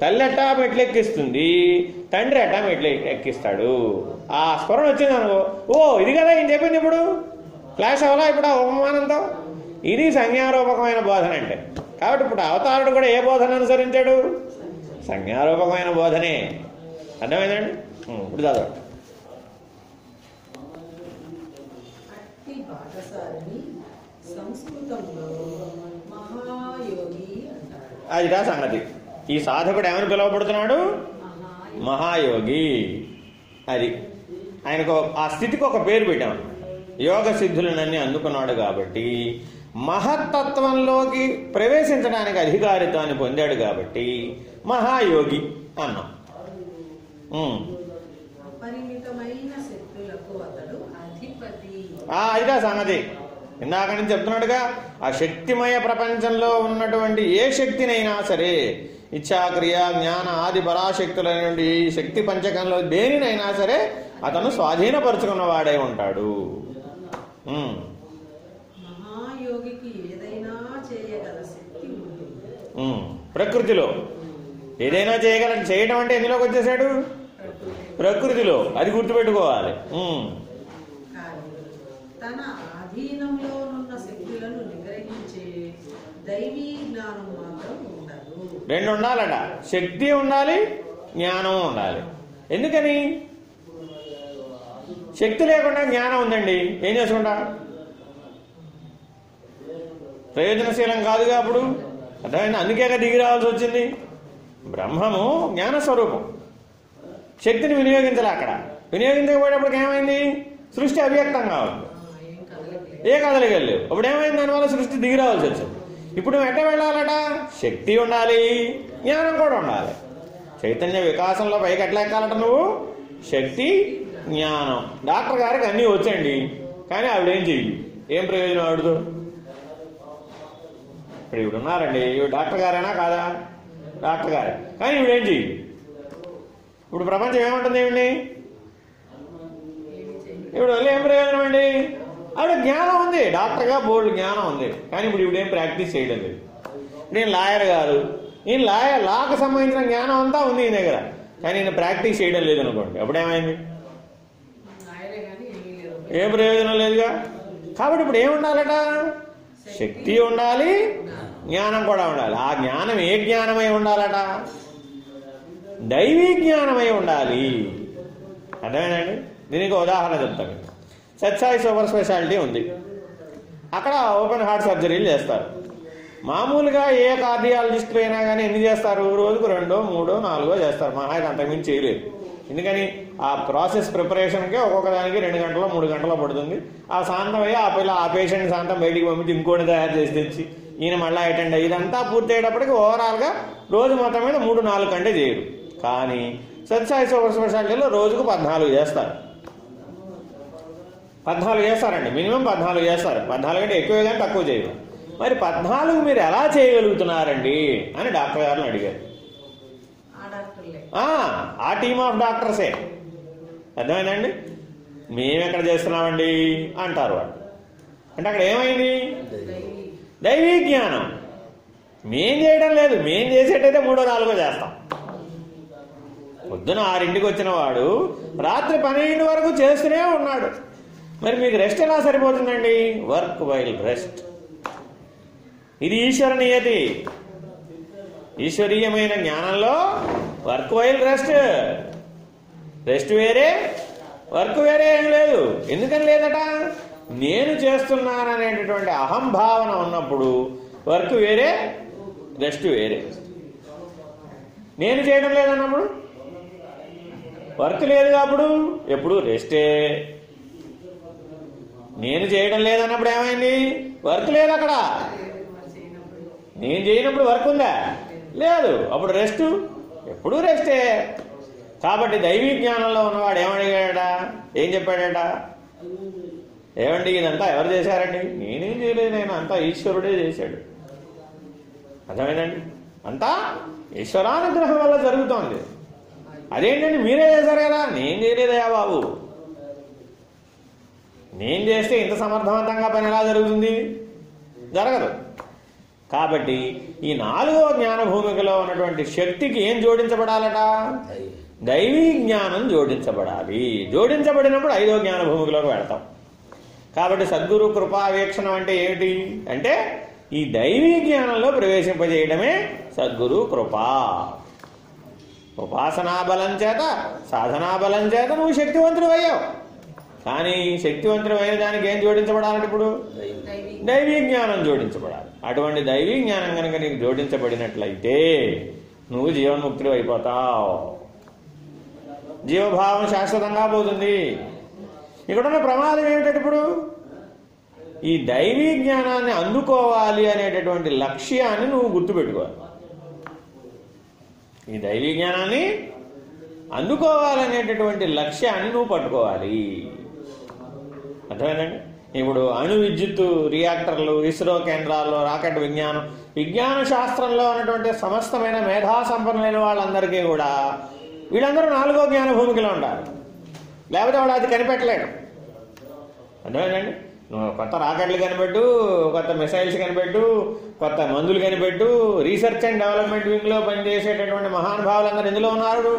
తల్లి ఎట్టా మెట్లు ఎక్కిస్తుంది? తండ్రి ఎట్టా మెట్లు ఎక్కిస్తాడు? ఆ స్ఫురణ వచ్చింది అనుకో ఓ ఇది కదా ఏం చెప్పింది ఇప్పుడు? ఫ్లాష్ అవ్వాలా ఇప్పుడు ఆ ఉపమానంతో ఇది సంజ్ఞారూపకమైన బోధన అంటే. కాబట్టి ఇప్పుడు అవతారుడు కూడా ఏ బోధన అనుసరించాడు? సంజ్ఞారూపకమైన బోధనే. అర్థమైందండి? ఇప్పుడు చదవండి. అదిరా సంగతి. ఈ సాధకుడు ఏమని పిలువబడుతున్నాడు? మహాయోగి. అది. ఆయనకు ఆ స్థితికి ఒక పేరు పెట్టాం. యోగ సిద్ధులనన్నీ అందుకున్నాడు కాబట్టి మహత్తత్వంలోకి ప్రవేశించడానికి అధికారిత్వాన్ని పొందాడు కాబట్టి మహాయోగి అన్నాం. అదిగా సంగతి ఇందాక నుంచి చెప్తున్నాడుగా ఆ శక్తిమయ ప్రపంచంలో ఉన్నటువంటి ఏ శక్తినైనా సరే ఇచ్ఛాక్రియ జ్ఞాన ఆది పరాశక్తులైనటువంటి ఈ శక్తి పంచకంలో దేనినైనా సరే అతను స్వాధీనపరుచుకున్న వాడే ఉంటాడు. ప్రకృతిలో. ఏదైనా చేయగల చేయటం అంటే ఎందులోకి వచ్చేసాడు ప్రకృతిలో. అది గుర్తుపెట్టుకోవాలి. తన ఆధీనంలోనున్న శక్తులను నిగ్రహించే దైవీ జ్ఞానం మాత్రం ఉండదు. రెండు ఉండాలట శక్తి ఉండాలి జ్ఞానం ఉండాలి. ఎందుకని? శక్తి లేకుండా జ్ఞానం ఉందండి. ఏం చేసుకుంటా? ప్రయోజనశీలం కాదుగా అప్పుడు. అర్థమైంది? అందుకేగా దిగి రావాల్సి వచ్చింది. బ్రహ్మము జ్ఞాన స్వరూపం శక్తిని వినియోగించాలి అక్కడ. వినియోగించకపోయేటప్పటికి ఏమైంది? సృష్టి అవ్యక్తంగా ఉంది ఏ కదలగలేవు అప్పుడు ఏమైంది? దానివల్ల సృష్టి దిగి రావాల్సి వచ్చింది. ఇప్పుడు నువ్వు ఎట్ట వెళ్ళాలట? శక్తి ఉండాలి. జ్ఞానం కూడా ఉండాలి. చైతన్య వికాసంలో పైకి ఎట్లా ఎక్కాలట నువ్వు? శక్తి జ్ఞానం. డాక్టర్ గారికి అన్నీ వచ్చండి. కానీ ఆవిడేం చెయ్యి? ఏం ప్రయోజనం ఆవిడతో? ఇప్పుడు ఇవిడు ఉన్నారండి. ఇవి డాక్టర్ గారేనా కాదా? డాక్టర్ గారే. కానీ ఇవిడేం చెయ్యి? ఇప్పుడు ప్రపంచం ఏమంటుంది ఏమండి ఇప్పుడు వల్ల ఏం ప్రయోజనం అండి? ఆవిడ జ్ఞానం ఉంది. డాక్టర్గా బోల్డ్ జ్ఞానం ఉంది. కానీ ఇప్పుడు ఇవిడేం ప్రాక్టీస్ చేయడం లేదు. నేను లాయర్ కాదు. నేను లాయర్ లాకు సంబంధించిన జ్ఞానం అంతా ఉంది ఈయన దగ్గర. కానీ ఈయన ప్రాక్టీస్ చేయడం లేదు అనుకోండి. అప్పుడేమైంది? ఏ ప్రయోజనం లేదుగా? కాబట్టి ఇప్పుడు ఏముండాలట? శక్తి ఉండాలి. జ్ఞానం కూడా ఉండాలి. ఆ జ్ఞానం ఏ జ్ఞానమై ఉండాలట? దైవీ జ్ఞానమై ఉండాలి. అర్థమేనండి దీనికి ఉదాహరణ చెప్తాను. సత్సాయి సూపర్ స్పెషాలిటీ ఉంది. అక్కడ ఓపెన్ హార్ట్ సర్జరీలు చేస్తారు. మామూలుగా ఏ కార్డియాలజిస్ట్ అయినా కానీ ఎన్ని చేస్తారు? రోజుకు రెండో మూడో నాలుగో చేస్తారు. మా ఆయన అంతకుమించి చేయలేదు. ఎందుకని? ఆ ప్రాసెస్ ప్రిపరేషన్కే ఒక్కొక్క దానికి రెండు గంటలో మూడు గంటలో పడుతుంది. ఆ శాంతం అయ్యి ఆ పిల్ల ఆ పేషెంట్ శాంతం బయటికి పంపించి ఇంకోటి తయారు చేసి తెచ్చి ఈయన మళ్ళీ అటెండ్ అయ్యి ఇదంతా పూర్తయ్యేటప్పటికి ఓవరాల్గా రోజు మొత్తం మీద మూడు నాలుగు కంటే చేయరు. కానీ సత్సాయి సూపర్ స్పెషాలిటీలో రోజుకు పద్నాలుగు చేస్తారు. పద్నాలుగు చేస్తారండి. మినిమం పద్నాలుగు చేస్తారు. పద్నాలుగు అంటే ఎక్కువ కానీ తక్కువ చేయరు. మరి పద్నాలుగు మీరు ఎలా చేయగలుగుతున్నారండి అని డాక్టర్ గారిని అడిగారు. ఆ టీమ్ ఆఫ్ డాక్టర్సే. అర్థమైందండి? మేము ఎక్కడ చేస్తున్నామండి? అంటారు వాళ్ళు. అంటే అక్కడ ఏమైంది? దైవీ జ్ఞానం. మేం చేయడం లేదు. మేం చేసేటైతే మూడో నాలుగో చేస్తాం. పొద్దున ఆరింటికి వచ్చిన వాడు రాత్రి పన్నెండు వరకు చేస్తూనే ఉన్నాడు. మరి మీకు రెస్ట్ ఎలా సరిపోతుందండి? వర్క్ వైల్ రెస్ట్ ఇది ఈశ్వరనీయతి ఈశ్వరీయమైన జ్ఞానంలో వర్క్ వైల్ రెస్ట్ రెస్ట్ వేరే వర్క్ వేరే ఏం లేదు. ఎందుకని లేదట? నేను చేస్తున్నాననేటటువంటి అహంభావన ఉన్నప్పుడు వర్క్ వేరే రెస్ట్ వేరే. నేను చేయడం లేదన్నప్పుడు? వర్క్ లేదు అప్పుడు? ఎప్పుడు? రెస్టే నేను చేయడం లేదన్నప్పుడు ఏమైంది? వర్క్ లేదు అక్కడ. నేను చేయనప్పుడు వర్క్ ఉందా? లేదు. అప్పుడు రెస్ట్? ఎప్పుడూ రెస్టే. కాబట్టి దైవీ జ్ఞానంలో ఉన్నవాడు ఏమడిగాడట ఏం చెప్పాడట? ఏమండి ఇదంతా ఎవరు చేశారండి? నేనేం చేయలేదు నేను అంతా ఈశ్వరుడే చేశాడు. అర్థమైందండి? అంతా ఈశ్వరానుగ్రహం వల్ల జరుగుతోంది. అదేంటండి? మీరే చేశారు కదా? నేను చేయలేదయా బాబు. నేను చేస్తే ఇంత సమర్థవంతంగా పని ఎలా జరుగుతుంది? జరగదు. కాబట్టి ఈ నాలుగవ జ్ఞానభూమికలో ఉన్నటువంటి శక్తికి ఏం జోడించబడాలట? దైవీ జ్ఞానం జోడించబడాలి. జోడించబడినప్పుడు ఐదో జ్ఞానభూమికలోకి వెళతాం. కాబట్టి సద్గురు కృపావేక్షణం అంటే ఏమిటి? అంటే ఈ దైవీ జ్ఞానంలో ప్రవేశింపజేయడమే సద్గురు కృప. ఉపాసనా బలం చేత సాధనా బలం చేత నువ్వు శక్తివంతుడు అయ్యావు కానీ శక్తివంతుడు అయిన దానికి ఏం జోడించబడాలంటే ఇప్పుడు? దైవీ జ్ఞానం జోడించబడాలి. అటువంటి దైవీ జ్ఞానం కనుక నీకు జోడించబడినట్లయితే నువ్వు జీవన్ముక్తుడు అయిపోతావు. జీవభావం శాశ్వతంగా పోతుంది. ఇక్కడున్న ప్రమాదం ఏమిటంటే ఇప్పుడు? ఈ దైవీ జ్ఞానాన్ని అందుకోవాలి అనేటటువంటి లక్ష్యాన్ని నువ్వు గుర్తుపెట్టుకోవాలి. ఈ దైవీ జ్ఞానాన్ని అందుకోవాలనేటటువంటి లక్ష్యాన్ని నువ్వు పట్టుకోవాలి. అర్థమైందండి? ఇప్పుడు అణు విద్యుత్ రియాక్టర్లు ఇస్రో కేంద్రాల్లో రాకెట్ విజ్ఞానం విజ్ఞాన శాస్త్రంలో ఉన్నటువంటి సమస్తమైన మేధా సంపన్నులైన వాళ్ళందరికీ కూడా వీళ్ళందరూ నాలుగో జ్ఞాన భూమికలో ఉంటారు లేకపోతే వాడు అది కనిపెట్టలేడు అర్థమైందండి? నువ్వు కొత్త రాకెట్లు కనిపెట్టు కొత్త మిసైల్స్ కనిపెట్టు కొత్త మందులు కనిపెట్టు రీసెర్చ్ అండ్ డెవలప్మెంట్ వింగ్లో పనిచేసేటటువంటి మహానుభావులందరూ ఎందులో ఉన్నారు?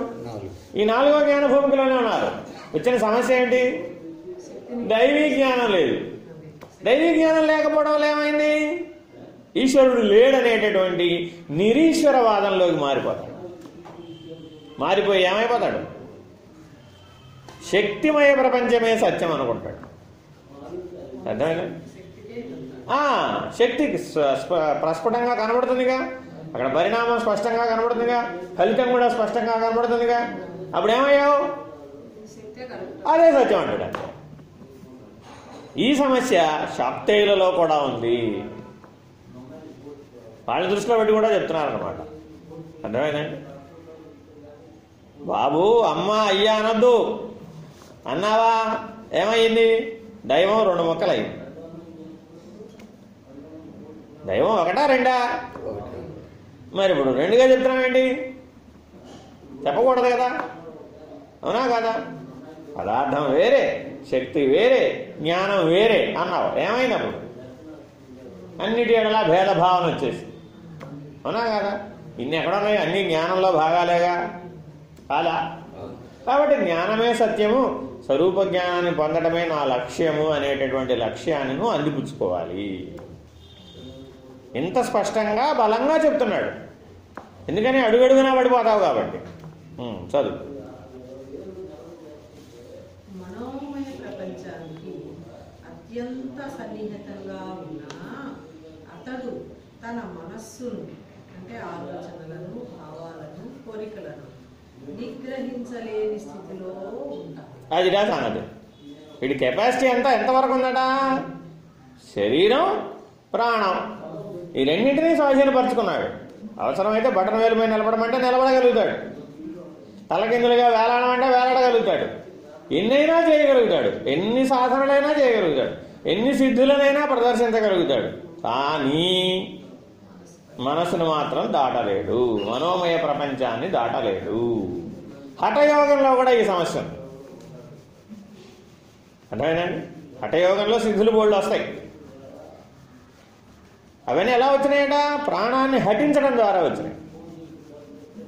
ఈ నాలుగో జ్ఞాన భూమికలోనే ఉన్నారు. వచ్చిన సమస్య ఏంటి? దైవీ జ్ఞానం లేదు. దైవీ జ్ఞానం లేకపోవడం వల్ల ఏమైంది? ఈశ్వరుడు లేడనేటటువంటి నిరీశ్వరవాదంలోకి మారిపోతాడు. మారిపోయి ఏమైపోతాడు? శక్తిమయ ప్రపంచమే సత్యం అనుకుంటాడు. అర్థమైనా శక్తి ప్రస్ఫుటంగా కనబడుతుందిగా. అక్కడ పరిణామం స్పష్టంగా కనబడుతుందిగా. ఫలితం కూడా స్పష్టంగా కనబడుతుందిగా. అప్పుడు ఏమయ్యావు అదే సత్యం అంటాడు. ఈ సమస్య శాక్తేయులలో కూడా ఉంది. వాళ్ళ దృష్టిలో పెట్టి కూడా చెప్తున్నారనమాట అర్థమైందండి బాబు అమ్మ అయ్యా అనద్దు. అన్నావా? ఏమయ్యింది? దైవం రెండు మొక్కలు అయింది దైవం ఒకటా రెండా? మరి ఇప్పుడు రెండుగా చెప్తున్నామేంటి చెప్పకూడదు కదా? అవునా కదా? పదార్థం వేరే శక్తి వేరే జ్ఞానం వేరే అన్నావు. ఏమైనప్పుడు? అన్నిటి ఎడలా భేదభావన వచ్చేసి. అవునా కదా? ఇన్ని ఎక్కడున్నాయి? అన్ని జ్ఞానంలో భాగాలేగా? కాదా? కాబట్టి జ్ఞానమే సత్యము స్వరూప జ్ఞానాన్ని పొందడమే నా లక్ష్యము అనేటటువంటి లక్ష్యాన్ని నువ్వు అందిపుచ్చుకోవాలి. ఇంత స్పష్టంగా బలంగా చెప్తున్నాడు. ఎందుకని అడుగడుగునా పడిపోతావు కాబట్టి? చదువు మనోమయ ప్రపంచానికి అత్యంత సన్నిహితంగా ఉన్న అతడు తన మనస్సును అంటే ఆలోచనలను భావాలను కోరికలను నిగ్రహించలేని స్థితిలో ఉంటాడు. అదిగా సంగతి. వీడి కెపాసిటీ ఎంత? ఎంతవరకు ఉందట? శరీరం ప్రాణం. ఈ రెండింటినీ స్వాధీనపరుచుకున్నాడు. అవసరమైతే బటన్ వేలుపై నిలబడమంటే నిలబడగలుగుతాడు. తలకిందులుగా వేలాడమంటే వేలాడగలుగుతాడు. ఎన్నైనా చేయగలుగుతాడు. ఎన్ని సాధనలైనా చేయగలుగుతాడు. ఎన్ని సిద్ధులనైనా ప్రదర్శించగలుగుతాడు. కానీ మనసును మాత్రం దాటలేడు. మనోమయ ప్రపంచాన్ని దాటలేడు. హఠయోగంలో కూడా ఈ సమస్య ఉంది. హఠయోగంలో సిద్ధులు బోళ్ళు వస్తాయి. అవన్నీ ఎలా వచ్చినాయట? ప్రాణాన్ని హటించడం ద్వారా వచ్చినాయి.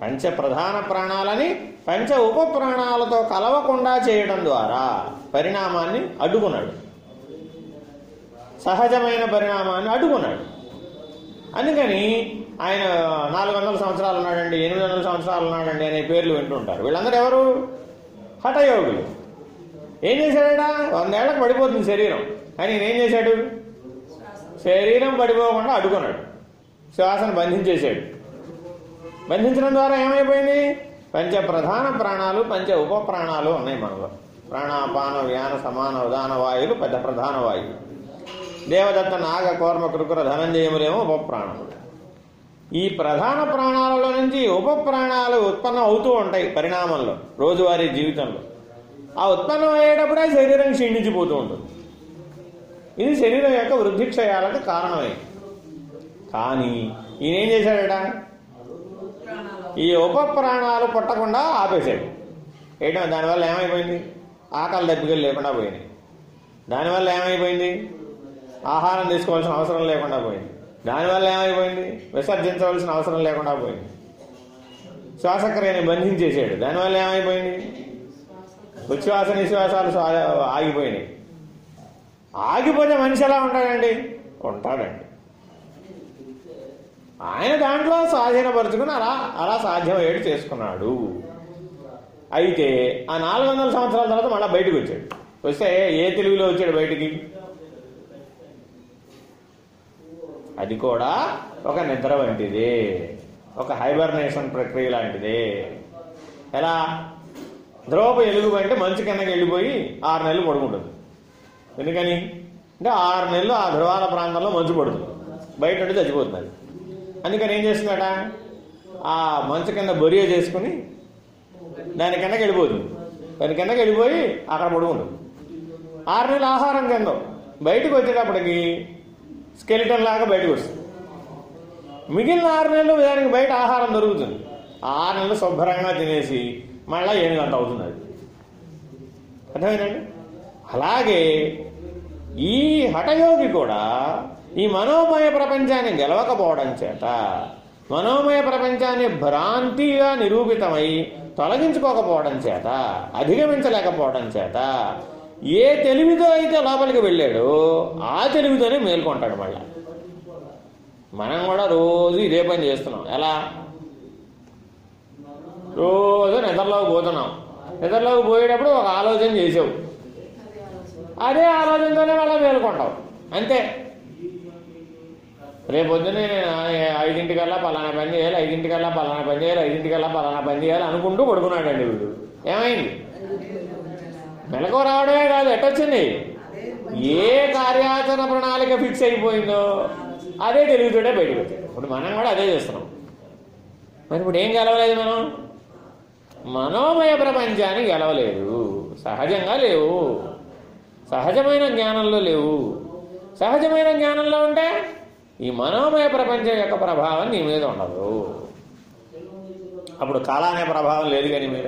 పంచ ప్రధాన ప్రాణాలని పంచ ఉపప్రాణాలతో కలవకుండా చేయడం ద్వారా పరిణామాన్ని అడ్డుకున్నాడు. సహజమైన పరిణామాన్ని అడ్డుకున్నాడు. అందుకని ఆయన నాలుగు వందల సంవత్సరాలు ఉన్నాడండి ఎనిమిది వందల సంవత్సరాలు ఉన్నాడండి అనే పేర్లు వింటుంటారు. వీళ్ళందరూ ఎవరు? హఠయోగులు. ఏం చేశాడా వందేళ్ళకు పడిపోతుంది శరీరం. కానీ ఏం చేశాడు? శరీరం పడిపోకుండా అడ్డుకున్నాడు. శ్వాసను బంధించేశాడు. బంధించడం ద్వారా ఏమైపోయింది? పంచ ప్రధాన ప్రాణాలు పంచ ఉప ప్రాణాలు ఉన్నాయి మనలో. ప్రాణాపాన వ్యాన సమాన ఉదాన వాయువులు పెద్ద ప్రధాన వాయువులు. దేవదత్త నాగ కోర్మ కృకుర ధనంజయములేమో ఉప ప్రాణములు ఈ ప్రధాన ప్రాణాలలో నుంచి ఉప ప్రాణాలు ఉత్పన్నం అవుతూ ఉంటాయి పరిణామంలో రోజువారీ జీవితంలో. ఆ ఉత్పన్నం అయ్యేటప్పుడే శరీరం క్షీణించిపోతూ ఉంటుంది. ఇది శరీరం యొక్క వృద్ధి క్షయాలకు కారణమైంది కానీ ఈయన ఏం చేశాడట? ఈ ఉప ప్రాణాలు పుట్టకుండా ఆపేశాడు. ఏంటో దానివల్ల ఏమైపోయింది? ఆకలి దప్పికలు లేకుండా పోయినాయి దానివల్ల ఏమైపోయింది? ఆహారం తీసుకోవాల్సిన అవసరం లేకుండా పోయింది. దానివల్ల ఏమైపోయింది? విసర్జించవలసిన అవసరం లేకుండా పోయింది. శ్వాసక్రియని బంధించేసాడు దానివల్ల ఏమైపోయింది? ఉచ్ఛ్వాస నిశ్వాసాలు ఆగిపోయినాయి. ఆగిపోతే మనిషి ఎలా ఉంటాడండి? ఉంటాడండి. ఆయన దాంట్లో స్వాధీనపరుచుకుని అలా అలా సాధ్యమయ్యేది చేసుకున్నాడు. అయితే ఆ నాలుగు వందల సంవత్సరాల తర్వాత మళ్ళీ బయటకు వచ్చాడు. వస్తే ఏ తెలుగులో వచ్చాడు బయటికి? అది కూడా ఒక నిద్ర వంటిదే. ఒక హైబర్నేషన్ ప్రక్రియ లాంటిదే. ఎలా? ద్రోప ఎలుగు అంటే మంచు కిందకి వెళ్ళిపోయి ఆరు నెలలు పడుకుంటుంది. ఎందుకని? అంటే ఆరు నెలలు ఆ ధ్రువాల ప్రాంతంలో మంచు పడుతుంది. బయట నుండి చచ్చిపోతుంది అది. అందుకని ఏం చేస్తున్నాడ ఆ మంచు కింద బొరియో చేసుకుని దాని కిందకి వెళ్ళిపోతుంది దాని కిందకి వెళ్ళిపోయి అక్కడ పడుకుంటుంది. ఆరు నెలలు ఆహారం తిందాం. బయటకు వచ్చేటప్పటికి స్కెలిటన్ లాగా బయటకు వస్తుంది. మిగిలిన ఆరు నెలలు దానికి బయట ఆహారం దొరుకుతుంది. ఆరు నెలలు శుభ్రంగా తినేసి మళ్ళీ ఏడు గంట అవుతుంది అది. అర్థమైందండి? అలాగే ఈ హఠయోగి కూడా ఈ మనోమయ ప్రపంచాన్ని గెలవకపోవడం చేత మనోమయ ప్రపంచాన్ని భ్రాంతిగా నిరూపితమై తొలగించుకోకపోవడం చేత అధిగమించలేకపోవడం చేత ఏ తెలివితో అయితే లోపలికి వెళ్ళాడో ఆ తెలివితోనే మేల్కొంటాడు మళ్ళా. మనం కూడా రోజు ఇదే పని చేస్తున్నాం. ఎలా? రోజు నిద్రలోకి పోతున్నాం. నిద్రలోకి పోయేటప్పుడు ఒక ఆలోచన చేసావు. అదే ఆలోచనతోనే మళ్ళీ మేల్కొంటావు. అంతే. రేపు పొద్దున్నే నేను ఐదింటికల్లా పలానా పని చేయాలి ఐదింటికల్లా పలానా పని చేయాలి ఐదింటికల్లా పలానా పని చేయాలి అనుకుంటూ పడుకున్నాడండి వీడు. ఏమైంది? మెలకు రావడమే కాదు ఎట్టొచ్చింది? ఏ కార్యాచరణ ప్రణాళిక ఫిక్స్ అయిపోయిందో అదే తెలివితోటే బయటకు ఇప్పుడు మనం కూడా అదే చేస్తున్నాం. మరి ఇప్పుడు ఏం గెలవలేదు మనం? మనోమయ ప్రపంచాన్ని గెలవలేదు. సహజంగా లేవు. సహజమైన జ్ఞానంలో లేవు. సహజమైన జ్ఞానంలో ఉంటే ఈ మనోమయ ప్రపంచం యొక్క ప్రభావం నీ మీద ఉండదు. అప్పుడు కళ అనే ప్రభావం లేదు కానీ మీద.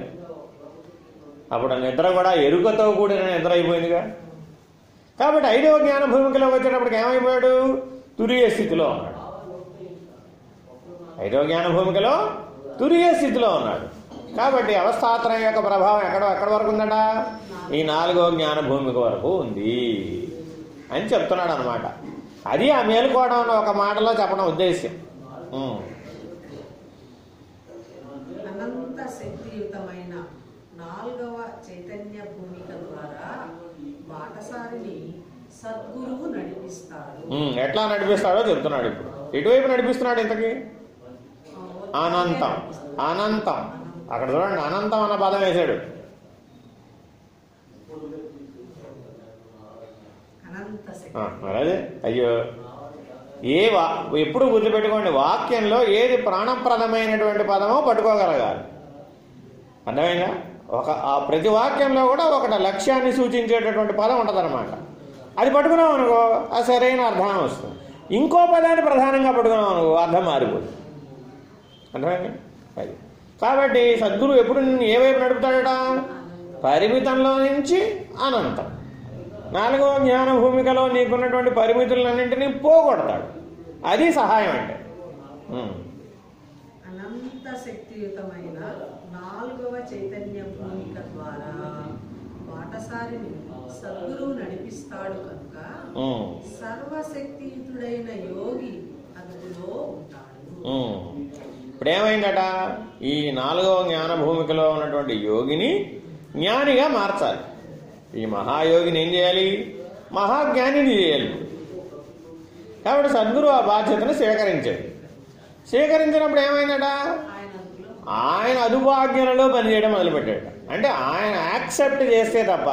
అప్పుడు నిద్ర కూడా ఎరుకతో కూడిన నిద్ర అయిపోయిందిగా. కాబట్టి ఐదవ జ్ఞాన భూమికలో వచ్చేటప్పటికి ఏమైపోయాడు? తురియ స్థితిలో ఉన్నాడు. ఐదవ జ్ఞాన భూమికలో తురియ స్థితిలో ఉన్నాడు. కాబట్టి అవస్థాత్రయం యొక్క ప్రభావం ఎక్కడ ఎక్కడ వరకు ఉందట? ఈ నాలుగో జ్ఞాన భూమిక వరకు ఉంది. అని చెప్తున్నాడు అనమాట అది ఆ మేలుకోవడం అన్న ఒక మాటలో చెప్పడం ఉద్దేశ్యం. అనంత శక్తియుతమైన నాలుగవ చైతన్య భూమిక ద్వారా బాటసారిని సద్గురువు నడిపిస్తాడు. ఎట్లా నడిపిస్తాడో చెప్తున్నాడు ఇప్పుడు. ఎటువైపు నడిపిస్తున్నాడు ఇంతకీ? అనంతం. అనంతం. అక్కడ చూడండి అనంతం అన్న పదం వేశాడు అనంత శక్తి ఆ, మరి అదే అయ్యో. ఏ వా ఎప్పుడు గుర్తుపెట్టుకోండి వాక్యంలో ఏది ప్రాణప్రదమైనటువంటి పదమో పట్టుకోగలగాలి. అర్థమైందా? ఒక ఆ ప్రతి వాక్యంలో కూడా ఒకటి లక్ష్యాన్ని సూచించేటటువంటి పదం ఉంటుందన్నమాట. అది పట్టుకున్నాం అనుకో ఆ సరైన అర్థం వస్తుంది. ఇంకో పదాన్ని ప్రధానంగా పట్టుకున్నాం అనుకో అర్థం మారిపోతుంది అర్థమైంది? అది. కాబట్టి సద్గురు ఎప్పుడు నిన్ను ఏ వైపు నడుపుతాడట? పరిమితంలో నుంచి అనంతం. నాలుగవ జ్ఞాన భూమికలో నీకున్నటువంటి పరిమితులన్నింటినీ పోగొడతాడు అది సహాయం అంటే. అనంత శక్తియుతమైన నాలుగవ చైతన్య భూమిక ద్వారా బాటసారిని సద్గురువు నడిపిస్తాడు కనుక. సర్వశక్తియుతుడైన యోగి అందులో ఉంటాడు ఉం. ఇప్పుడు ఏమైందట ఈ నాలుగవ జ్ఞాన భూమికలో ఉన్నటువంటి యోగిని జ్ఞానిగా మార్చాలి ఈ మహాయోగిని ఏం చేయాలి? మహాజ్ఞానిని చేయాలి. కాబట్టి సద్గురు ఆ బాధ్యతను స్వీకరించాడు. స్వీకరించినప్పుడు ఏమైందట? ఆయన అదుభాగ్యంలో పనిచేయడం మొదలుపెట్టాడు అంటే ఆయన యాక్సెప్ట్ చేస్తే తప్ప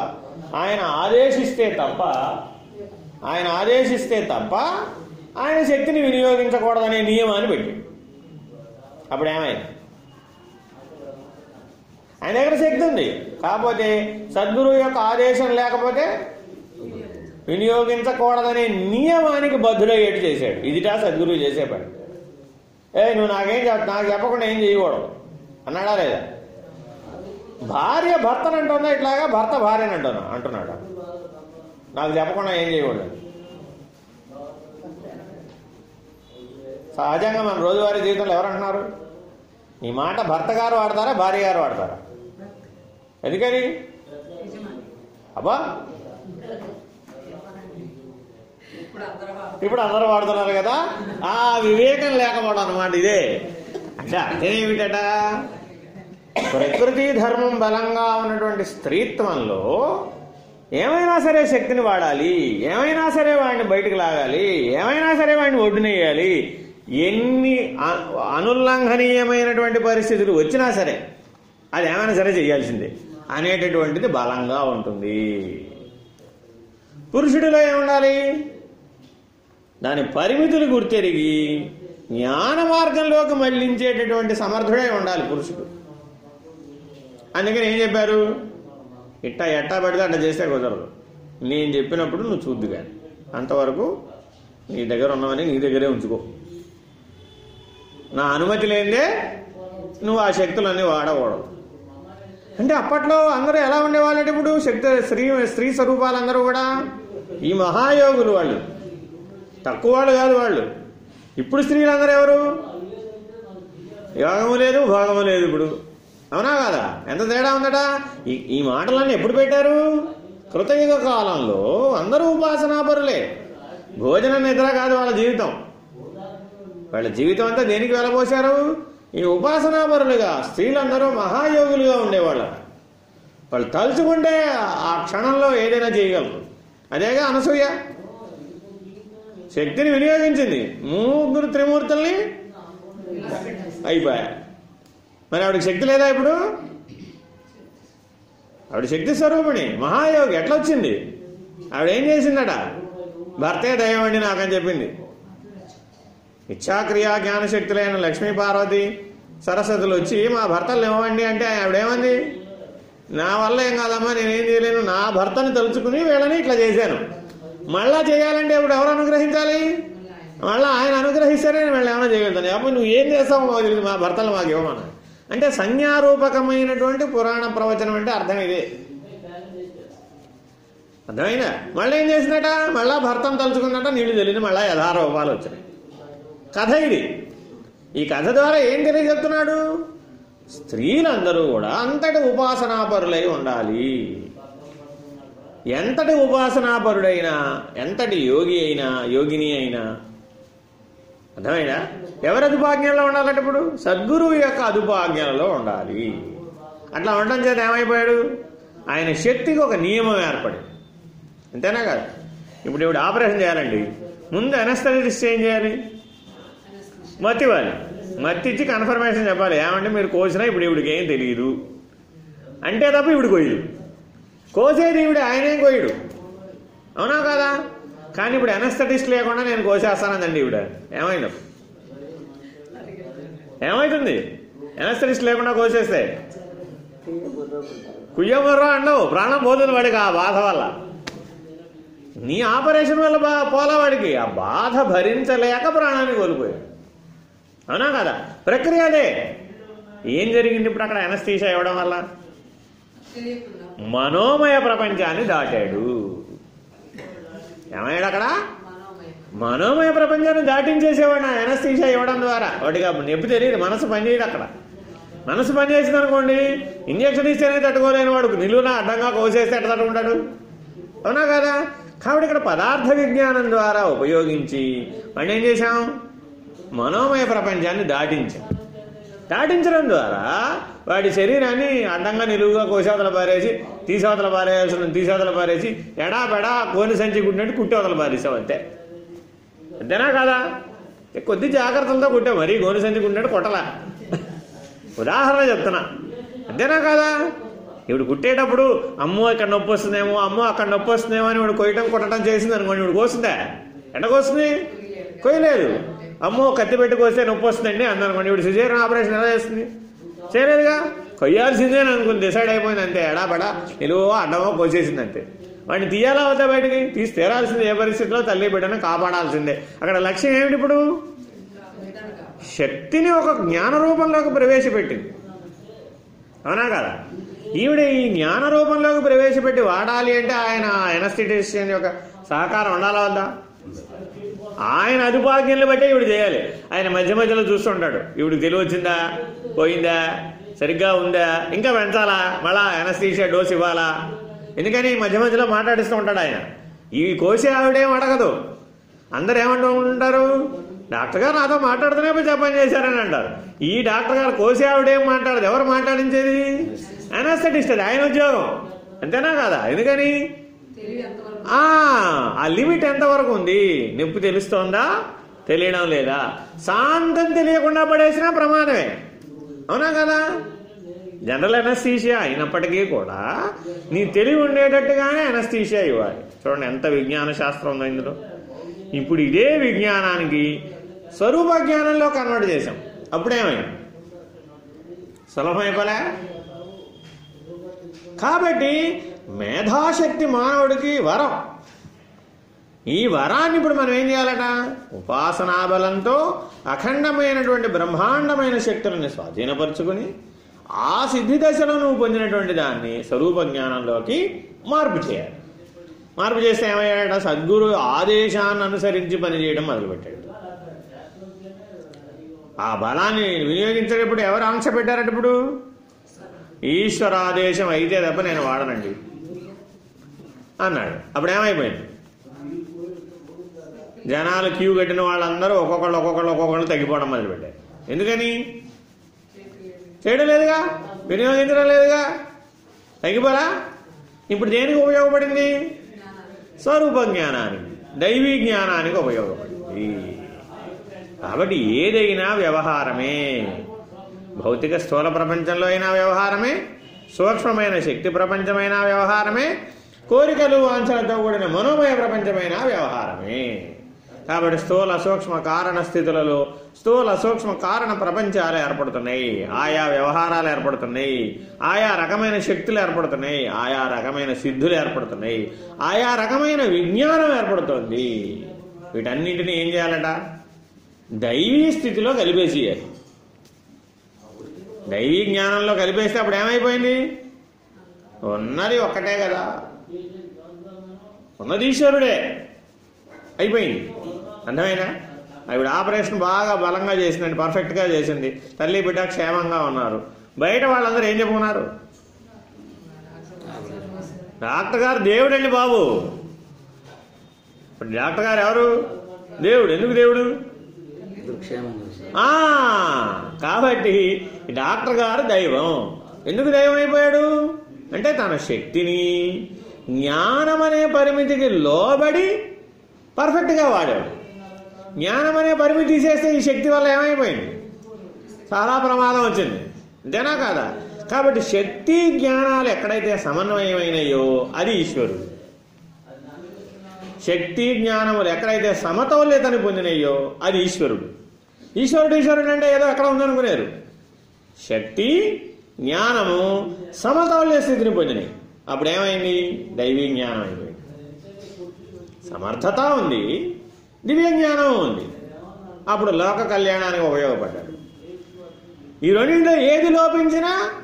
ఆయన ఆదేశిస్తే తప్ప ఆయన ఆదేశిస్తే తప్ప ఆయన శక్తిని వినియోగించకూడదనే నియమాన్ని పెట్టాడు. అప్పుడు ఏమైంది ఆయన దగ్గర శక్తి ఉంది? కాకపోతే సద్గురువు యొక్క ఆదేశం లేకపోతే వినియోగించకూడదనే నియమానికి బద్ధుడయ్యేట్టు చేశాడు. ఇదిటా సద్గురువు చేసే పని. ఏ నువ్వు నాకేం చెప్ నాకు చెప్పకుండా ఏం చేయకూడదు. అన్నాడా లేదా? భార్య భర్తను అంటున్నా ఇట్లాగా భర్త భార్యను అంటున్నా అంటున్నాడు? నాకు చెప్పకుండా ఏం చేయకూడదు. సహజంగా మన రోజువారీ జీవితంలో ఎవరు అంటున్నారు? ఈ మాట భర్త గారు వాడతారా? భార్య గారు వాడతారా? ఎందుకని? అబ్బా. ఇప్పుడు అందరూ వాడుతున్నారు కదా? ఆ వివేకం లేకపోవడం అనమాట ఇదే. అంటే అర్థం ఏమిటట ప్రకృతి ధర్మం బలంగా ఉన్నటువంటి స్త్రీత్వంలో ఏమైనా సరే శక్తిని వాడాలి ఏమైనా సరే వాడిని బయటకు లాగాలి ఏమైనా సరే వాడిని ఒడ్డునేయాలి ఎన్ని అనుల్లంఘనీయమైనటువంటి పరిస్థితులు వచ్చినా సరే అది ఏమైనా సరే చేయాల్సిందే. అనేటటువంటిది బలంగా ఉంటుంది. పురుషుడిలో ఏముండాలి? దాని పరిమితులు గుర్తెరిగి జ్ఞాన మార్గంలోకి మళ్ళించేటటువంటి సమర్థుడే ఉండాలి పురుషుడు. అందుకని ఏం చెప్పారు? ఇట్టా ఎట్టా పెడితే అట్లా చేస్తే కుదరదు. నేను చెప్పినప్పుడు నువ్వు చూద్దు కానీ అంతవరకు నీ దగ్గర ఉన్నవని నీ దగ్గరే ఉంచుకో. నా అనుమతి లేదే నువ్వు ఆ శక్తులన్నీ వాడకూడదు. అంటే అప్పట్లో అందరూ ఎలా ఉండేవాళ్ళంటే ఇప్పుడు శక్తి స్త్రీ స్త్రీ స్వరూపాలందరూ కూడా ఈ మహాయోగులు వాళ్ళు. తక్కువ వాళ్ళు కాదు వాళ్ళు. ఇప్పుడు స్త్రీలందరూ ఎవరు? యోగము లేదు భోగము లేదు ఇప్పుడు. అవునా కాదా? ఎంత తేడా ఉందట? ఈ ఈ మాటలన్నీ ఎప్పుడు పెట్టారు? కృతయుగ కాలంలో అందరూ ఉపాసనాపరులే భోజన నిద్ర కాదు వాళ్ళ జీవితం. వాళ్ళ జీవితం అంతా దేనికి వెళ్ళబోశారు? ఈ ఉపాసనాపరులుగా స్త్రీలందరూ మహాయోగులుగా ఉండేవాళ్ళు. వాళ్ళు తలుచుకుంటే ఆ క్షణంలో ఏదైనా చేయగలరు. అదేగా అనసూయ. శక్తిని వినియోగించింది. ముగ్గురు త్రిమూర్తుల్ని అయిపోయా మరి ఆవిడకి శక్తి లేదా ఇప్పుడు? ఆవిడ శక్తి స్వరూపిణి మహాయోగి ఎట్లా వచ్చింది ఆవిడ ఏం చేసిందట? భర్తే దైవం అండి నాకని చెప్పింది. ఇచ్ఛాక్రియా జ్ఞానశక్తులైన లక్ష్మీ పార్వతి సరస్వతులు వచ్చి మా భర్తలు ఇవ్వండి. అంటే ఆవిడేమంది నా వల్ల ఏం కాదమ్మా నేనేం చేయలేను. నా భర్తను తలుచుకుని వీళ్ళని ఇట్లా చేశాను. మళ్ళా చేయాలంటే ఇప్పుడు ఎవరు అనుగ్రహించాలి? మళ్ళీ ఆయన అనుగ్రహిస్తేనే నేను వీళ్ళు ఏమైనా చేయగలుగుతాను అప్పుడు నువ్వు ఏం చేస్తావు మాకు తెలియదు మా భర్తలు మాకు ఇవ్వమని అంటే సంజ్ఞారూపకమైనటువంటి పురాణ ప్రవచనం అంటే అర్థం ఇదే. అర్థమైందా? మళ్ళీ ఏం చేసినట మళ్ళా భర్తను తలుచుకున్నట నీళ్ళు తెలియదు మళ్ళీ యథారూపాలు వచ్చినాయి. కథ ఇది. ఈ కథ ద్వారా ఏం తెలియజెప్తున్నాడు స్త్రీలందరూ కూడా అంతటి ఉపాసనాపరులై ఉండాలి. ఎంతటి ఉపాసనాపరుడైనా ఎంతటి యోగి అయినా యోగిని అయినా. అర్థమైనా ఎవరి అదుపాజ్ఞలో ఉండాలంటే ఇప్పుడు? సద్గురువు యొక్క అదుపాజ్ఞలలో ఉండాలి. అట్లా ఉండడం చేత ఏమైపోయాడు? ఆయన శక్తికి ఒక నియమం ఏర్పడింది. అంతేనా కాదు? ఇప్పుడు ఇప్పుడు ఆపరేషన్ చేయాలండి. ముందు అనస్థెటిస్ట్ ఏం చేయాలి? మత్తి ఇవ్వాలి మత్తి ఇచ్చి కన్ఫర్మేషన్ చెప్పాలి. ఏమంటే మీరు కోసినా ఇప్పుడు ఇవిడికి ఏం తెలియదు అంటే తప్ప ఇవిడు కోయడు కోసేది ఇవిడ ఆయనేం కోయడు అవునా కదా? కానీ ఇప్పుడు ఎనస్థటిస్ట్ లేకుండా నేను కోసేస్తానందండి ఇవిడ ఏమైంది? ఏమవుతుంది ఎనస్థటిస్ట్ లేకుండా కోసేస్తే? కుయ్యమర్రా అండవు. ప్రాణం పోతుంది వాడికి ఆ బాధ వల్ల. నీ ఆపరేషన్ వల్ల బా పోలా వాడికి. ఆ బాధ భరించలేక ప్రాణాన్ని కోల్పోయాడు. అవునా కదా? ప్రక్రియ అదే. ఏం జరిగింది ఇప్పుడు అక్కడ? ఎనస్థీషా ఇవ్వడం వల్ల? మనోమయ ప్రపంచాన్ని దాటాడు. ఏమయ్యాడు అక్కడ? మనోమయ ప్రపంచాన్ని దాటించేసేవాడు ఆ ఎనస్థీషా ఇవ్వడం ద్వారా. వాటికి అప్పుడు నొప్పి తెలియదు. మనసు పనిచేయదు అక్కడ. మనసు పనిచేసింది అనుకోండి ఇంజక్షన్ ఇస్తేనే తట్టుకోలేని వాడు. నిలువున అడ్డంగా కోసేస్తే ఎట్లా తట్టుకుంటాడు? అవునా కదా? కాబట్టి ఇక్కడ పదార్థ విజ్ఞానం ద్వారా ఉపయోగించి వాడిని ఏం చేశాం? మనోమయ ప్రపంచాన్ని దాటించాం దాటించడం ద్వారా వాడి శరీరాన్ని అడ్డంగా నిలువుగా కోశావతల పారేసి తీసవతల పారేయాల్సిన తీసవతల పారేసి ఎడా పెడా కోని సంచి కుట్టినట్టు కుట్టవతల పారేసావు అంతే. అంతేనా కాదా? కొద్ది జాగ్రత్తలతో కుట్టావు. మరీ గోని సంచి కుట్టినట్టు కొట్టలా. ఉదాహరణ చెప్తున్నా. అంతేనా కాదా? ఇప్పుడు కుట్టేటప్పుడు అమ్మో ఇక్కడ నొప్పి వస్తుందేమో అమ్మో అక్కడ నొప్పి వస్తుందేమో అని వాడు కొయ్యటం కొట్టడం చేసింది అనుకోండి ఇప్పుడు కోస్తుందా? ఎండ కోస్తుంది? కొయ్యలేదు. అమ్మో కత్తి పెట్టుకొస్తే నొప్పి వస్తుందండి అందనుకోండి ఇప్పుడు సిజేరియన్ ఆపరేషన్ ఎలా చేస్తుంది? చేయలేదుగా? కొయ్యాల్సిందే అనుకుని డిసైడ్ అయిపోయింది అంతే. ఎడాబడా నిలువో అడ్డమో కోసేసింది అంతే. వాడిని తీయాలా అవుతా బయటికి? తీసి తీరాల్సింది. ఏ పరిస్థితిలో తల్లి బిడ్డను కాపాడాల్సిందే. అక్కడ లక్ష్యం ఏమిటి ఇప్పుడు? శక్తిని ఒక జ్ఞాన రూపంలోకి ప్రవేశపెట్టింది. అవునా కదా? ఈవిడ ఈ జ్ఞాన రూపంలోకి ప్రవేశపెట్టి వాడాలి అంటే ఆయన ఎనస్థిటిషియన్ యొక్క సహకారం ఉండాలా వద్దా? ఆయన అదుపాజ్ఞలు బట్టే ఇవిడు చేయాలి. ఆయన మధ్య మధ్యలో చూస్తుంటాడు ఇవిడికి తెలివి వచ్చిందా పోయిందా? సరిగ్గా ఉందా? ఇంకా పెంచాలా? మళ్ళా ఎనస్థీషియా డోస్ ఇవ్వాలా? ఎందుకని మధ్య మధ్యలో మాట్లాడిస్తూ ఉంటాడు ఆయన. ఈ కోసి ఆవిడేం అడగదు. అందరు ఏమంటూ ఉంటారు? డాక్టర్ గారు నాతో మాట్లాడుతూనే పోయి జపం చేశారని అంటారు. ఈ డాక్టర్ గారు కోసి ఆవిడేం మాట్లాడదు. ఎవరు మాట్లాడించేది? అనస్థటిస్ట్ ఆయన ఉద్యోగం. అంతేనా కాదా? ఎందుకని? ఆ లిమిట్ ఎంతవరకు ఉంది? నొప్పి తెలుస్తోందా? తెలియడం లేదా? శాంతం తెలియకుండా పడేసినా ప్రమాదమే. అవునా కదా? జనరల్ ఎనస్థీషియా అయినప్పటికీ కూడా నీ తెలివి ఉండేటట్టుగానే ఎనస్థీషియా ఇవ్వాలి. చూడండి ఎంత విజ్ఞాన శాస్త్రం ఉందో ఇందులో. ఇప్పుడు ఇదే విజ్ఞానానికి స్వరూప జ్ఞానంలో కన్వర్ట్ చేశాం. అప్పుడేమైంది? సులభమైపోలే కాబట్టి మేధాశక్తి మానవుడికి వరం. ఈ వరాన్ని ఇప్పుడు మనం ఏం చేయాలట? ఉపాసనా బలంతో అఖండమైనటువంటి బ్రహ్మాండమైన శక్తులని స్వాధీనపరుచుకుని ఆ సిద్ధి దశలో నువ్వు పొందినటువంటి దాన్ని స్వరూప జ్ఞానంలోకి మార్పు చేయాలి. మార్పు చేస్తే ఏమయ్యాడట? సద్గురు ఆదేశాన్ని అనుసరించి పనిచేయడం మొదలుపెట్టాడు. ఆ బలాన్ని వినియోగించేటప్పుడు ఎవరు ఆంక్ష పెట్టారట ఇప్పుడు? ఈశ్వరాదేశం అయితే తప్ప నేను వాడనండి. అన్నాడు. అప్పుడు ఏమైపోయింది? జనాలు క్యూ కట్టిన వాళ్ళందరూ ఒక్కొక్కళ్ళు ఒక్కొక్కళ్ళు ఒక్కొక్కళ్ళు తగ్గిపోవడం మొదలుపెట్టారు. ఎందుకని? చేయడం లేదుగా వినియోగించడం లేదుగా తగ్గిపోరా? ఇప్పుడు దేనికి ఉపయోగపడింది? స్వరూప జ్ఞానానికి దైవీ జ్ఞానానికి ఉపయోగపడింది. కాబట్టి ఏదైనా వ్యవహారమే. భౌతిక స్థూల ప్రపంచంలో అయినా వ్యవహారమే. సూక్ష్మమైన శక్తి ప్రపంచమైన వ్యవహారమే. కోరికలు వాంఛలతో కూడిన మనోమయ ప్రపంచమైన వ్యవహారమే. కాబట్టి స్థూల సూక్ష్మ కారణ స్థితులలో స్థూల సూక్ష్మ కారణ ప్రపంచాలు ఏర్పడుతున్నాయి. ఆయా వ్యవహారాలు ఏర్పడుతున్నాయి. ఆయా రకమైన శక్తులు ఏర్పడుతున్నాయి. ఆయా రకమైన సిద్ధులు ఏర్పడుతున్నాయి. ఆయా రకమైన విజ్ఞానం ఏర్పడుతుంది. వీటన్నింటినీ ఏం చేయాలట? దైవీ స్థితిలో కలిపేసేయాలి. దైవీ జ్ఞానంలో కలిపేస్తే అప్పుడు ఏమైపోయింది? ఉన్నది ఒక్కటే కదా. ఉన్నది ఈశ్వరుడే అయిపోయింది. అర్థమైనా ఆవిడ ఆపరేషన్ బాగా బలంగా చేసిందండి పర్ఫెక్ట్గా చేసింది. తల్లి బిడ్డ క్షేమంగా ఉన్నారు. బయట వాళ్ళందరూ ఏం చెప్పుకున్నారు? డాక్టర్ గారు దేవుడండి బాబు. ఇప్పుడు డాక్టర్ గారు ఎవరు? దేవుడు. ఎందుకు దేవుడు? కాబట్టి డాక్టర్ గారు దైవం. ఎందుకు దైవం అయిపోయాడు? అంటే తన శక్తిని. జ్ఞానం అనే పరిమితికి లోబడి పర్ఫెక్ట్గా వాడాడు. జ్ఞానం అనే పరిమితి తీసేస్తే ఈ శక్తి వల్ల ఏమైపోయింది? చాలా ప్రమాదం వచ్చింది. అంతేనా కాదా? కాబట్టి శక్తి జ్ఞానాలు ఎక్కడైతే సమన్వయమైనయో అది ఈశ్వరుడు. శక్తి జ్ఞానములు ఎక్కడైతే సమతౌల్యతని పొందినయో అది ఈశ్వరుడు. ఈశ్వరుడు ఈశ్వరుడు అంటే ఏదో ఎక్కడ ఉందనుకునేరు. శక్తి జ్ఞానము సమతౌల్య స్థితిని పొందినాయి. అప్పుడు ఏమైంది దైవీ జ్ఞానం అయిపోయింది. సమర్థత ఉంది. దివ్య జ్ఞానం ఉంది. అప్పుడు లోక కళ్యాణానికి ఉపయోగపడ్డాడు. ఈ రెండింటిలో ఏది లోపించినా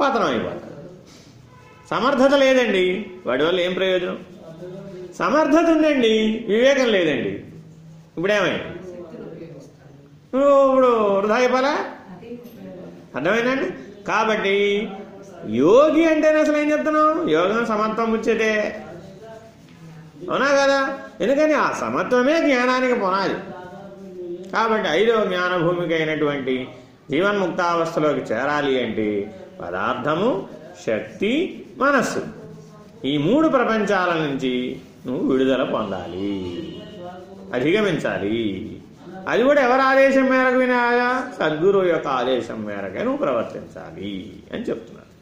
పతనం అయిపోతాడు. సమర్థత లేదండి. వాడి వల్ల ఏం ప్రయోజనం? సమర్థత ఉందండి. వివేకం లేదండి. ఇప్పుడేమైంది? నువ్వు ఇప్పుడు వృధా అయిపోలా? అర్థమైందండి? కాబట్టి యోగి అంటేనే అసలు ఏం చెప్తున్నావు? యోగం సమత్వం ముచ్చటే. అవునా కదా? ఎందుకని ఆ సమత్వమే జ్ఞానానికి పునాది. కాబట్టి ఐదవ జ్ఞానభూమికి అయినటువంటి జీవన్ముక్తావస్థలోకి చేరాలి అంటే పదార్థము శక్తి మనస్సు. ఈ మూడు ప్రపంచాల నుంచి నువ్వు విడుదల పొందాలి. అధిగమించాలి. అది కూడా ఎవరి ఆదేశం మేరకు వినాయా సద్గురువు యొక్క ఆదేశం మేరకే నువ్వు ప్రవర్తించాలి అని చెప్తున్నారు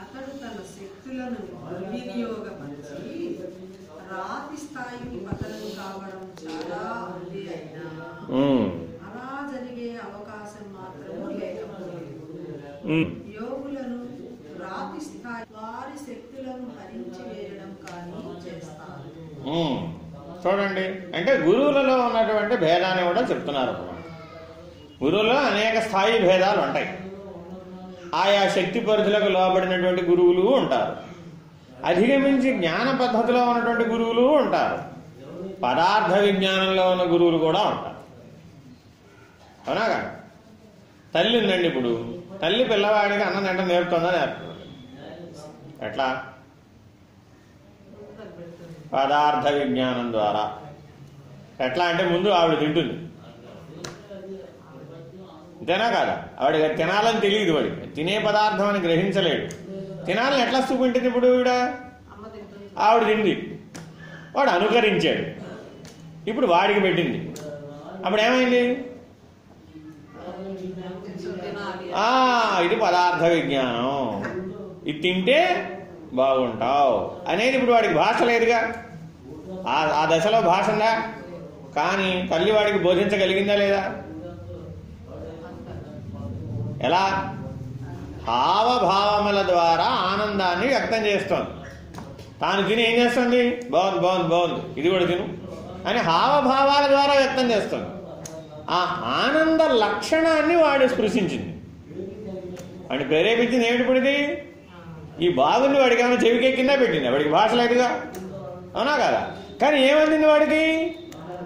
అతడు తన శక్తులను దుర్వినియోగపరిచి రాతి స్థాయికి పతనం కావడం చాలా ఉంది అయినా. అలా జరిగే అవకాశం మాత్రము లేకపోలేదు. యోగులను రాతి స్థాయి వారి శక్తులను హరించి వేయడం కానీ చేస్తారు. చూడండి అంటే గురువులలో ఉన్నటువంటి భేదాన్ని కూడా చెప్తున్నారు. గురువులో అనేక స్థాయి భేదాలు ఉంటాయి ఆయా శక్తి పరిధులకు లోబడినటువంటి గురువులు ఉంటారు. అధిగమించి జ్ఞాన పద్ధతిలో ఉన్నటువంటి గురువులు ఉంటారు. పదార్థ విజ్ఞానంలో ఉన్న గురువులు కూడా ఉంటారు. అవునాగా తల్లి ఉందండి ఇప్పుడు. తల్లి పిల్లవాడికి అన్నం తింట నేర్పుతుందా నేర్పుతుంది ఎట్లా? పదార్థ విజ్ఞానం ద్వారా. ఎట్లా అంటే ముందు ఆవిడ తింటుంది. అంతేనా కాదా ఆవిడ తినాలని తెలియదు వాడికి. తినే పదార్థం అని గ్రహించలేడు. తినాలని ఎట్లా చూపింటుంది ఇప్పుడు ఈవిడ? ఆవిడ తింది. వాడు అనుకరించాడు. ఇప్పుడు వాడికి పెట్టింది. అప్పుడు ఏమైంది? ఇది పదార్థ విజ్ఞానం. ఇది తింటే బాగుంటావు. అనేది ఇప్పుడు వాడికి భాష లేదుగా. ఆ ఆ దశలో భాష ఉందా? కానీ తల్లి వాడికి బోధించగలిగిందా లేదా? ఎలా? హావభావముల ద్వారా ఆనందాన్ని వ్యక్తం చేస్తోంది. తాను తిని ఏం చేస్తుంది? బాగుంది బాగుంది బాగుంది. ఇది కూడా తిను. అని హావభావాల ద్వారా వ్యక్తం చేస్తుంది. ఆ ఆనంద లక్షణాన్ని వాడు స్పృశించింది. వాడిని ప్రేరేపించింది ఏమిటి పడిది ఈ బాగుంది వాడికి ఏమైనా చెవికెక్కిందా పెట్టింది. వాడికి భాష లేదుగా? అవునా కదా? కానీ ఏమందింది వాడికి?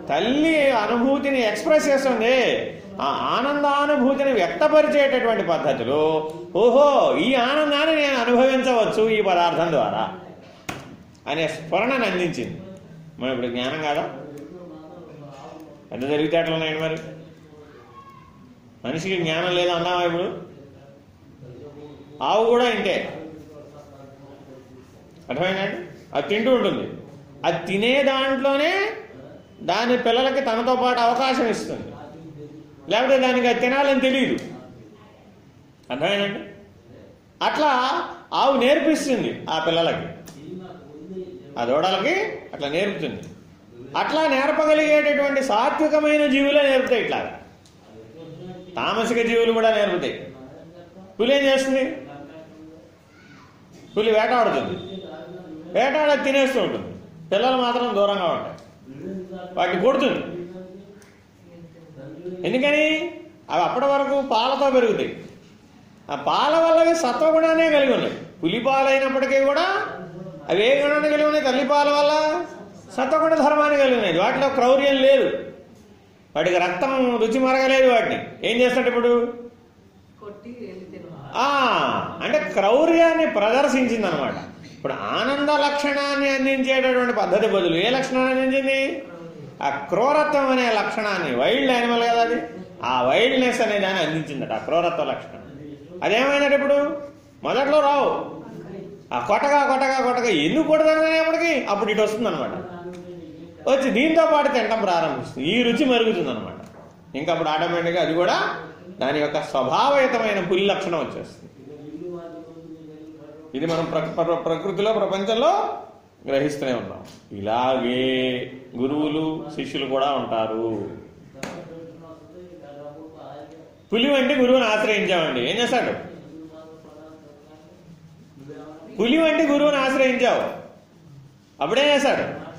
తల్లి అనుభూతిని ఎక్స్ప్రెస్ చేస్తుంది. ఆ ఆనందానుభూతిని వ్యక్తపరిచేటటువంటి పద్ధతులు ఓహో ఈ ఆనందాన్ని నేను అనుభవించవచ్చు ఈ పదార్థం ద్వారా అనే స్ఫురణను అందించింది. మరి ఇప్పుడు జ్ఞానం కాదా? ఎంత తెలివితేటలు ఉన్నాయండి మరి. మనిషికి జ్ఞానం లేదా అన్నావా ఇప్పుడు? ఆవు కూడా ఇంతే. అర్థమైందండి? అది తింటూ ఉంటుంది. అది తినే దాంట్లోనే దాని పిల్లలకి తనతో పాటు అవకాశం ఇస్తుంది. లేకపోతే దానికి అది తినాలని తెలియదు అర్థమేనండి అట్లా ఆవు నేర్పిస్తుంది ఆ పిల్లలకి. ఆ దూడలకి అట్లా నేర్పుతుంది. అట్లా నేర్పగలిగేటటువంటి సాత్వికమైన జీవులే నేర్పుతాయి ఇట్లా తామసిక జీవులు కూడా నేర్పుతాయి. పులి ఏం చేస్తుంది? పులి వేటాడుతుంది. వేటాడ తినేస్తూ ఉంటుంది. పిల్లలు మాత్రం దూరంగా ఉంటాయి. వాటిని కొడుతుంది. ఎందుకని? అవి అప్పటి వరకు పాలతో పెరుగుతాయి. ఆ పాల వల్లవి సత్వగుణానే కలిగి ఉన్నాయి. పులి పాలైనప్పటికీ కూడా అవి ఏ గుణాన్ని కలిగి ఉన్నాయి? తల్లి పాల వల్ల సత్వగుణ ధర్మాన్ని కలిగి ఉన్నాయి. వాటిలో క్రౌర్యం లేదు. వాటికి రక్తం రుచి మరగలేదు వాటిని. ఏం చేస్తాడు ఇప్పుడు? అంటే క్రౌర్యాన్ని ప్రదర్శించింది అనమాట ఇప్పుడు ఆనంద లక్షణాన్ని అందించేటటువంటి పద్ధతి బదులు ఏ లక్షణాన్ని అందించింది? ఆ క్రూరత్వం అనే లక్షణాన్ని వైల్డ్ యానిమల్ కదా అది? ఆ వైల్డ్నెస్ అనే దాన్ని అందించిందట ఆ క్రూరత్వ లక్షణం. అదేమైనట్టు ఇప్పుడు? మొదట్లో రావు. ఆ కొట్టగా కొట్టగా కొట్టగా ఎందుకు కొడదనేప్పటికి అప్పుడు ఇటు వస్తుంది అనమాట వచ్చి దీంతో పాటు తినడం ప్రారంభిస్తుంది. ఈ రుచి మరుగుతుంది అనమాట ఇంకా అప్పుడు ఆటోమేటిక్గా అది కూడా దాని యొక్క స్వభావయుతమైన పులి లక్షణం వచ్చేస్తుంది. ఇది మనం ప్ర- ప్ర- ప్రకృతిలో ప్రపంచంలో గ్రహిస్తూనే ఉన్నాం. ఇలాగే గురువులు శిష్యులు కూడా ఉంటారు. పులి వంటి గురువుని ఆశ్రయించామండి. ఏం చేస్తాడు? పులి వంటి గురువుని ఆశ్రయించావు. అప్పుడేం చేశాడు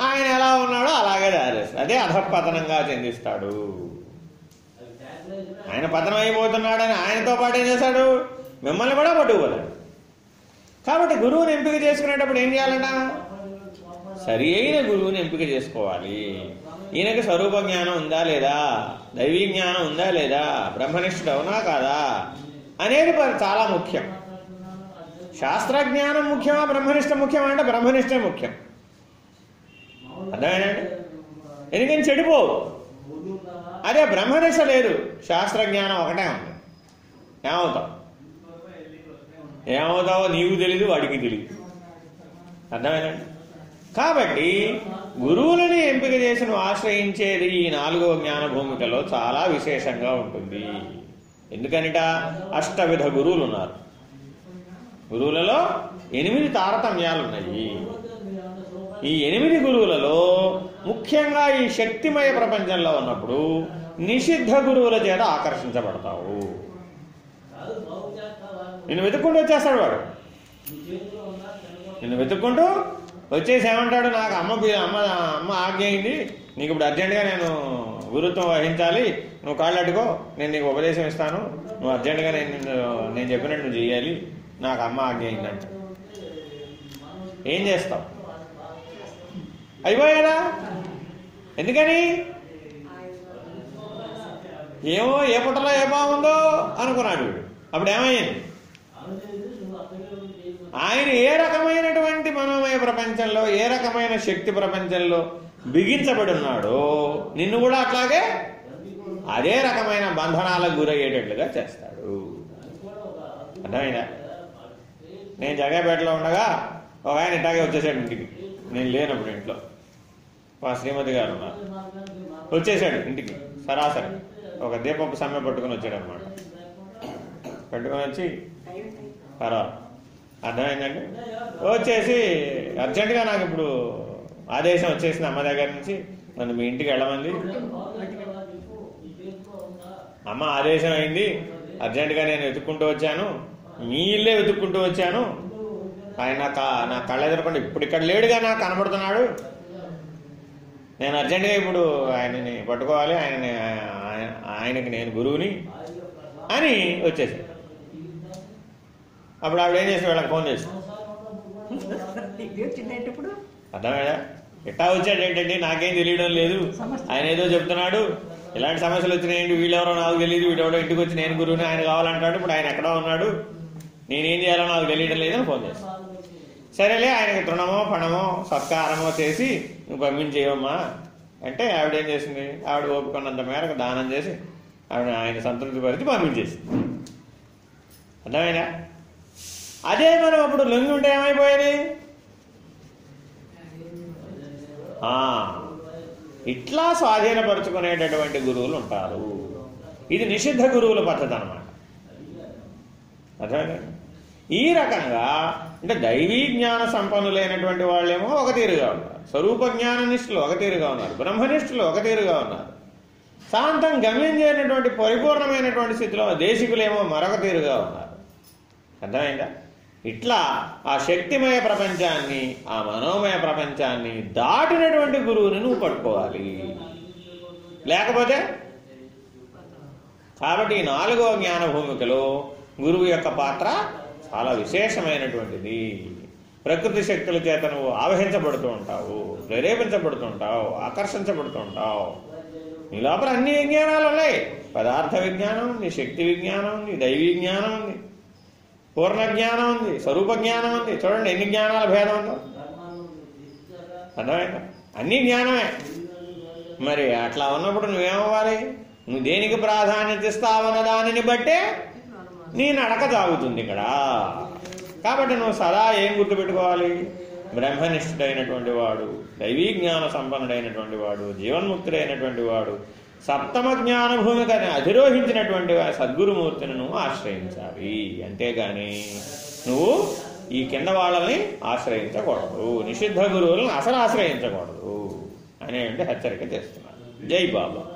ఆయన ఎలా ఉన్నాడో అలాగే దారేస్తాడు అదే అధపతనంగా చెందిస్తాడు. ఆయన పతనం అయిపోతున్నాడని ఆయనతో పాటు ఏం చేశాడు మిమ్మల్ని కూడా పట్టుకుపోతాడు. కాబట్టి గురువుని ఎంపిక చేసుకునేటప్పుడు ఏం చేయాలట? సరి అయిన గురువుని ఎంపిక చేసుకోవాలి. ఈయనకి స్వరూప జ్ఞానం ఉందా లేదా? దైవీ జ్ఞానం ఉందా లేదా? బ్రహ్మనిష్ఠుడు అవునా కాదా? అనేది ప- చాలా ముఖ్యం. శాస్త్రజ్ఞానం ముఖ్యమా? బ్రహ్మనిష్ట ముఖ్యమా అంటే బ్రహ్మనిష్టే ముఖ్యం. అర్థమేనండి ఎందుకని చెడిపోవు. అదే బ్రహ్మనిష్ట లేదు. శాస్త్రజ్ఞానం ఒకటే ఉంది. ఏమవుతాం? ఏమవుతావో నీకు తెలీదు వాడికి తెలియదు అర్థమేనండి కాబట్టి గురువులని ఎంపిక చేసిన ఆశ్రయించేది ఈ నాలుగవ జ్ఞాన భూమికలో చాలా విశేషంగా ఉంటుంది. ఎందుకనిట? అష్టవిధ గురువులు ఉన్నారు గురువులలో ఎనిమిది తారతమ్యాలు ఉన్నాయి ఈ ఎనిమిది గురువులలో ముఖ్యంగా ఈ శక్తిమయ ప్రపంచంలో ఉన్నప్పుడు నిషిద్ధ గురువుల చేత ఆకర్షించబడతావు. నిన్ను వెతుక్కుంటూ వచ్చేస్తాడు వాడు. నిన్ను వెతుక్కుంటూ వచ్చేసి ఏమంటాడు నాకు అమ్మ అమ్మ అమ్మ ఆజ్ఞ అయింది నీకు ఇప్పుడు అర్జెంటుగా నేను గురుత్వం వహించాలి. నువ్వు కాళ్ళు అడ్డుకో. నేను నీకు ఉపదేశం ఇస్తాను. నువ్వు అర్జెంటుగా నేను నేను చెప్పినట్టు నువ్వు చేయాలి. నాకు అమ్మ ఆజ్ఞ అయిందంట ఏం చేస్తావు? అయిపోయారా ఎందుకని? ఏమో ఏ పుట్టలో ఏ బాగుందో అనుకున్నాడు వీడు. అప్పుడు ఏమైంది ఆయన ఏ రకమైనటువంటి మనోమయ ప్రపంచంలో ఏ రకమైన శక్తి ప్రపంచంలో బిగించబడి ఉన్నాడో నిన్ను కూడా అట్లాగే అదే రకమైన బంధనాలకు గురయ్యేటట్లుగా చేస్తాడు. అర్థమైందా? నేను జగపేటలో ఉండగా ఒక ఆయన ఇట్లాగే వచ్చేసాడు ఇంటికి. నేను లేనప్పుడు ఇంట్లో. మా శ్రీమతి గారు ఉన్నారు. వచ్చేసాడు ఇంటికి సరాసరి. ఒక దీపపు సమ్మె పట్టుకుని వచ్చాడు అనమాట పట్టుకొని వచ్చి పర్వాలేదు. అర్థమైందండి? వచ్చేసి అర్జెంటుగా నాకు ఇప్పుడు ఆదేశం వచ్చేసింది అమ్మ దగ్గర నుంచి. నన్ను మీ ఇంటికి వెళ్ళమంది. అమ్మ ఆదేశం అయింది. అర్జెంటుగా నేను వెతుక్కుంటూ వచ్చాను. మీ ఇల్లే వెతుక్కుంటూ వచ్చాను. ఆయన నా నా కళ్ళ ఎదురకుండా ఇప్పుడు ఇక్కడ లేడుగా నాకు కనబడుతున్నాడు. నేను అర్జెంటుగా ఇప్పుడు ఆయనని పట్టుకోవాలి. ఆయనని ఆయన- ఆయనకి నేను గురువుని అని వచ్చేసి అప్పుడు ఆవిడ ఏం చేసి వీళ్ళకి ఫోన్ చేసి. అర్థమేదా? ఎట్టా వచ్చాడు ఏంటంటే నాకేం తెలియడం లేదు. ఆయన ఏదో చెప్తున్నాడు. ఇలాంటి సమస్యలు వచ్చినాయండి. వీళ్ళెవరో నాకు తెలియదు వీడెవడో ఇంటికి వచ్చి నేను గురువుని ఆయన కావాలంటాడు. ఇప్పుడు ఆయన ఎక్కడో ఉన్నాడు. నేనేం చేయాలో నాకు తెలియడం లేదని ఫోన్ చేసి. సరేలే ఆయనకి తృణమో పణమో సత్కారమో చేసి నువ్వు పంపించేయమ్మా అంటే ఆవిడ ఏం చేసింది? ఆవిడ ఓపుకున్నంత మేరకు దానం చేసి ఆవిడ ఆయన సంతృప్తి పరిచి పంపించేసి అర్థమైనా అదే మనం అప్పుడు లొంగి ఉంటే ఏమైపోయేది? ఇట్లా స్వాధీనపరుచుకునేటటువంటి గురువులు ఉంటారు. ఇది నిషిద్ధ గురువుల పద్ధతి అనమాట అర్థమైందా? ఈ రకంగా అంటే దైవీ జ్ఞాన సంపన్నులైనటువంటి వాళ్ళేమో ఒక తీరుగా ఉన్నారు. స్వరూప జ్ఞాన నిష్ఠులు ఒక తీరుగా ఉన్నారు. బ్రహ్మనిష్ఠులు ఒక తీరుగా ఉన్నారు. శాంతం గమ్యం చేయనటువంటి పరిపూర్ణమైనటువంటి స్థితిలో దేశికులేమో మరొక తీరుగా ఉన్నారు. అర్థమైందా? ఇట్లా ఆ శక్తిమయ ప్రపంచాన్ని ఆ మనోమయ ప్రపంచాన్ని దాటినటువంటి గురువుని నువ్వు పట్టుకోవాలి. లేకపోతే? కాబట్టి ఈ నాలుగవ జ్ఞాన భూమికలో గురువు యొక్క పాత్ర చాలా విశేషమైనటువంటిది. ప్రకృతి శక్తుల చేత నువ్వు ఆవహించబడుతూ ఉంటావు ప్రేరేపించబడుతూ ఉంటావు ఆకర్షించబడుతూ ఉంటావు. నీ లోపల అన్ని విజ్ఞానాలు ఉన్నాయి. పదార్థ విజ్ఞానం ఉంది శక్తి విజ్ఞానం ఉంది దైవీ జ్ఞానం ఉంది పూర్ణ జ్ఞానం ఉంది స్వరూప జ్ఞానం ఉంది. చూడండి ఎన్ని జ్ఞానాల భేదం ఉందో. అర్థమైందా? అన్ని జ్ఞానమే. మరి అట్లా ఉన్నప్పుడు నువ్వేమవ్వాలి నువ్వు దేనికి ప్రాధాన్యత ఇస్తావన్న దానిని బట్టే నీ నడక తాగుతుంది ఇక్కడ. కాబట్టి నువ్వు సదా ఏం గుర్తుపెట్టుకోవాలి? బ్రహ్మనిష్ఠుడైనటువంటి వాడు దైవీ జ్ఞాన సంపన్నుడైనటువంటి వాడు జీవన్ముక్తుడైనటువంటి వాడు సప్తమ జ్ఞాన భూమికని అధిరోహించినటువంటి సద్గురుమూర్తిని నువ్వు ఆశ్రయించాలి. అంతేగాని నువ్వు ఈ కింద వాళ్ళని ఆశ్రయించకూడదు. నిషిద్ధ గురువులను అసలు ఆశ్రయించకూడదు. అనేటువంటి హెచ్చరిక చేస్తున్నారు జై బాబా.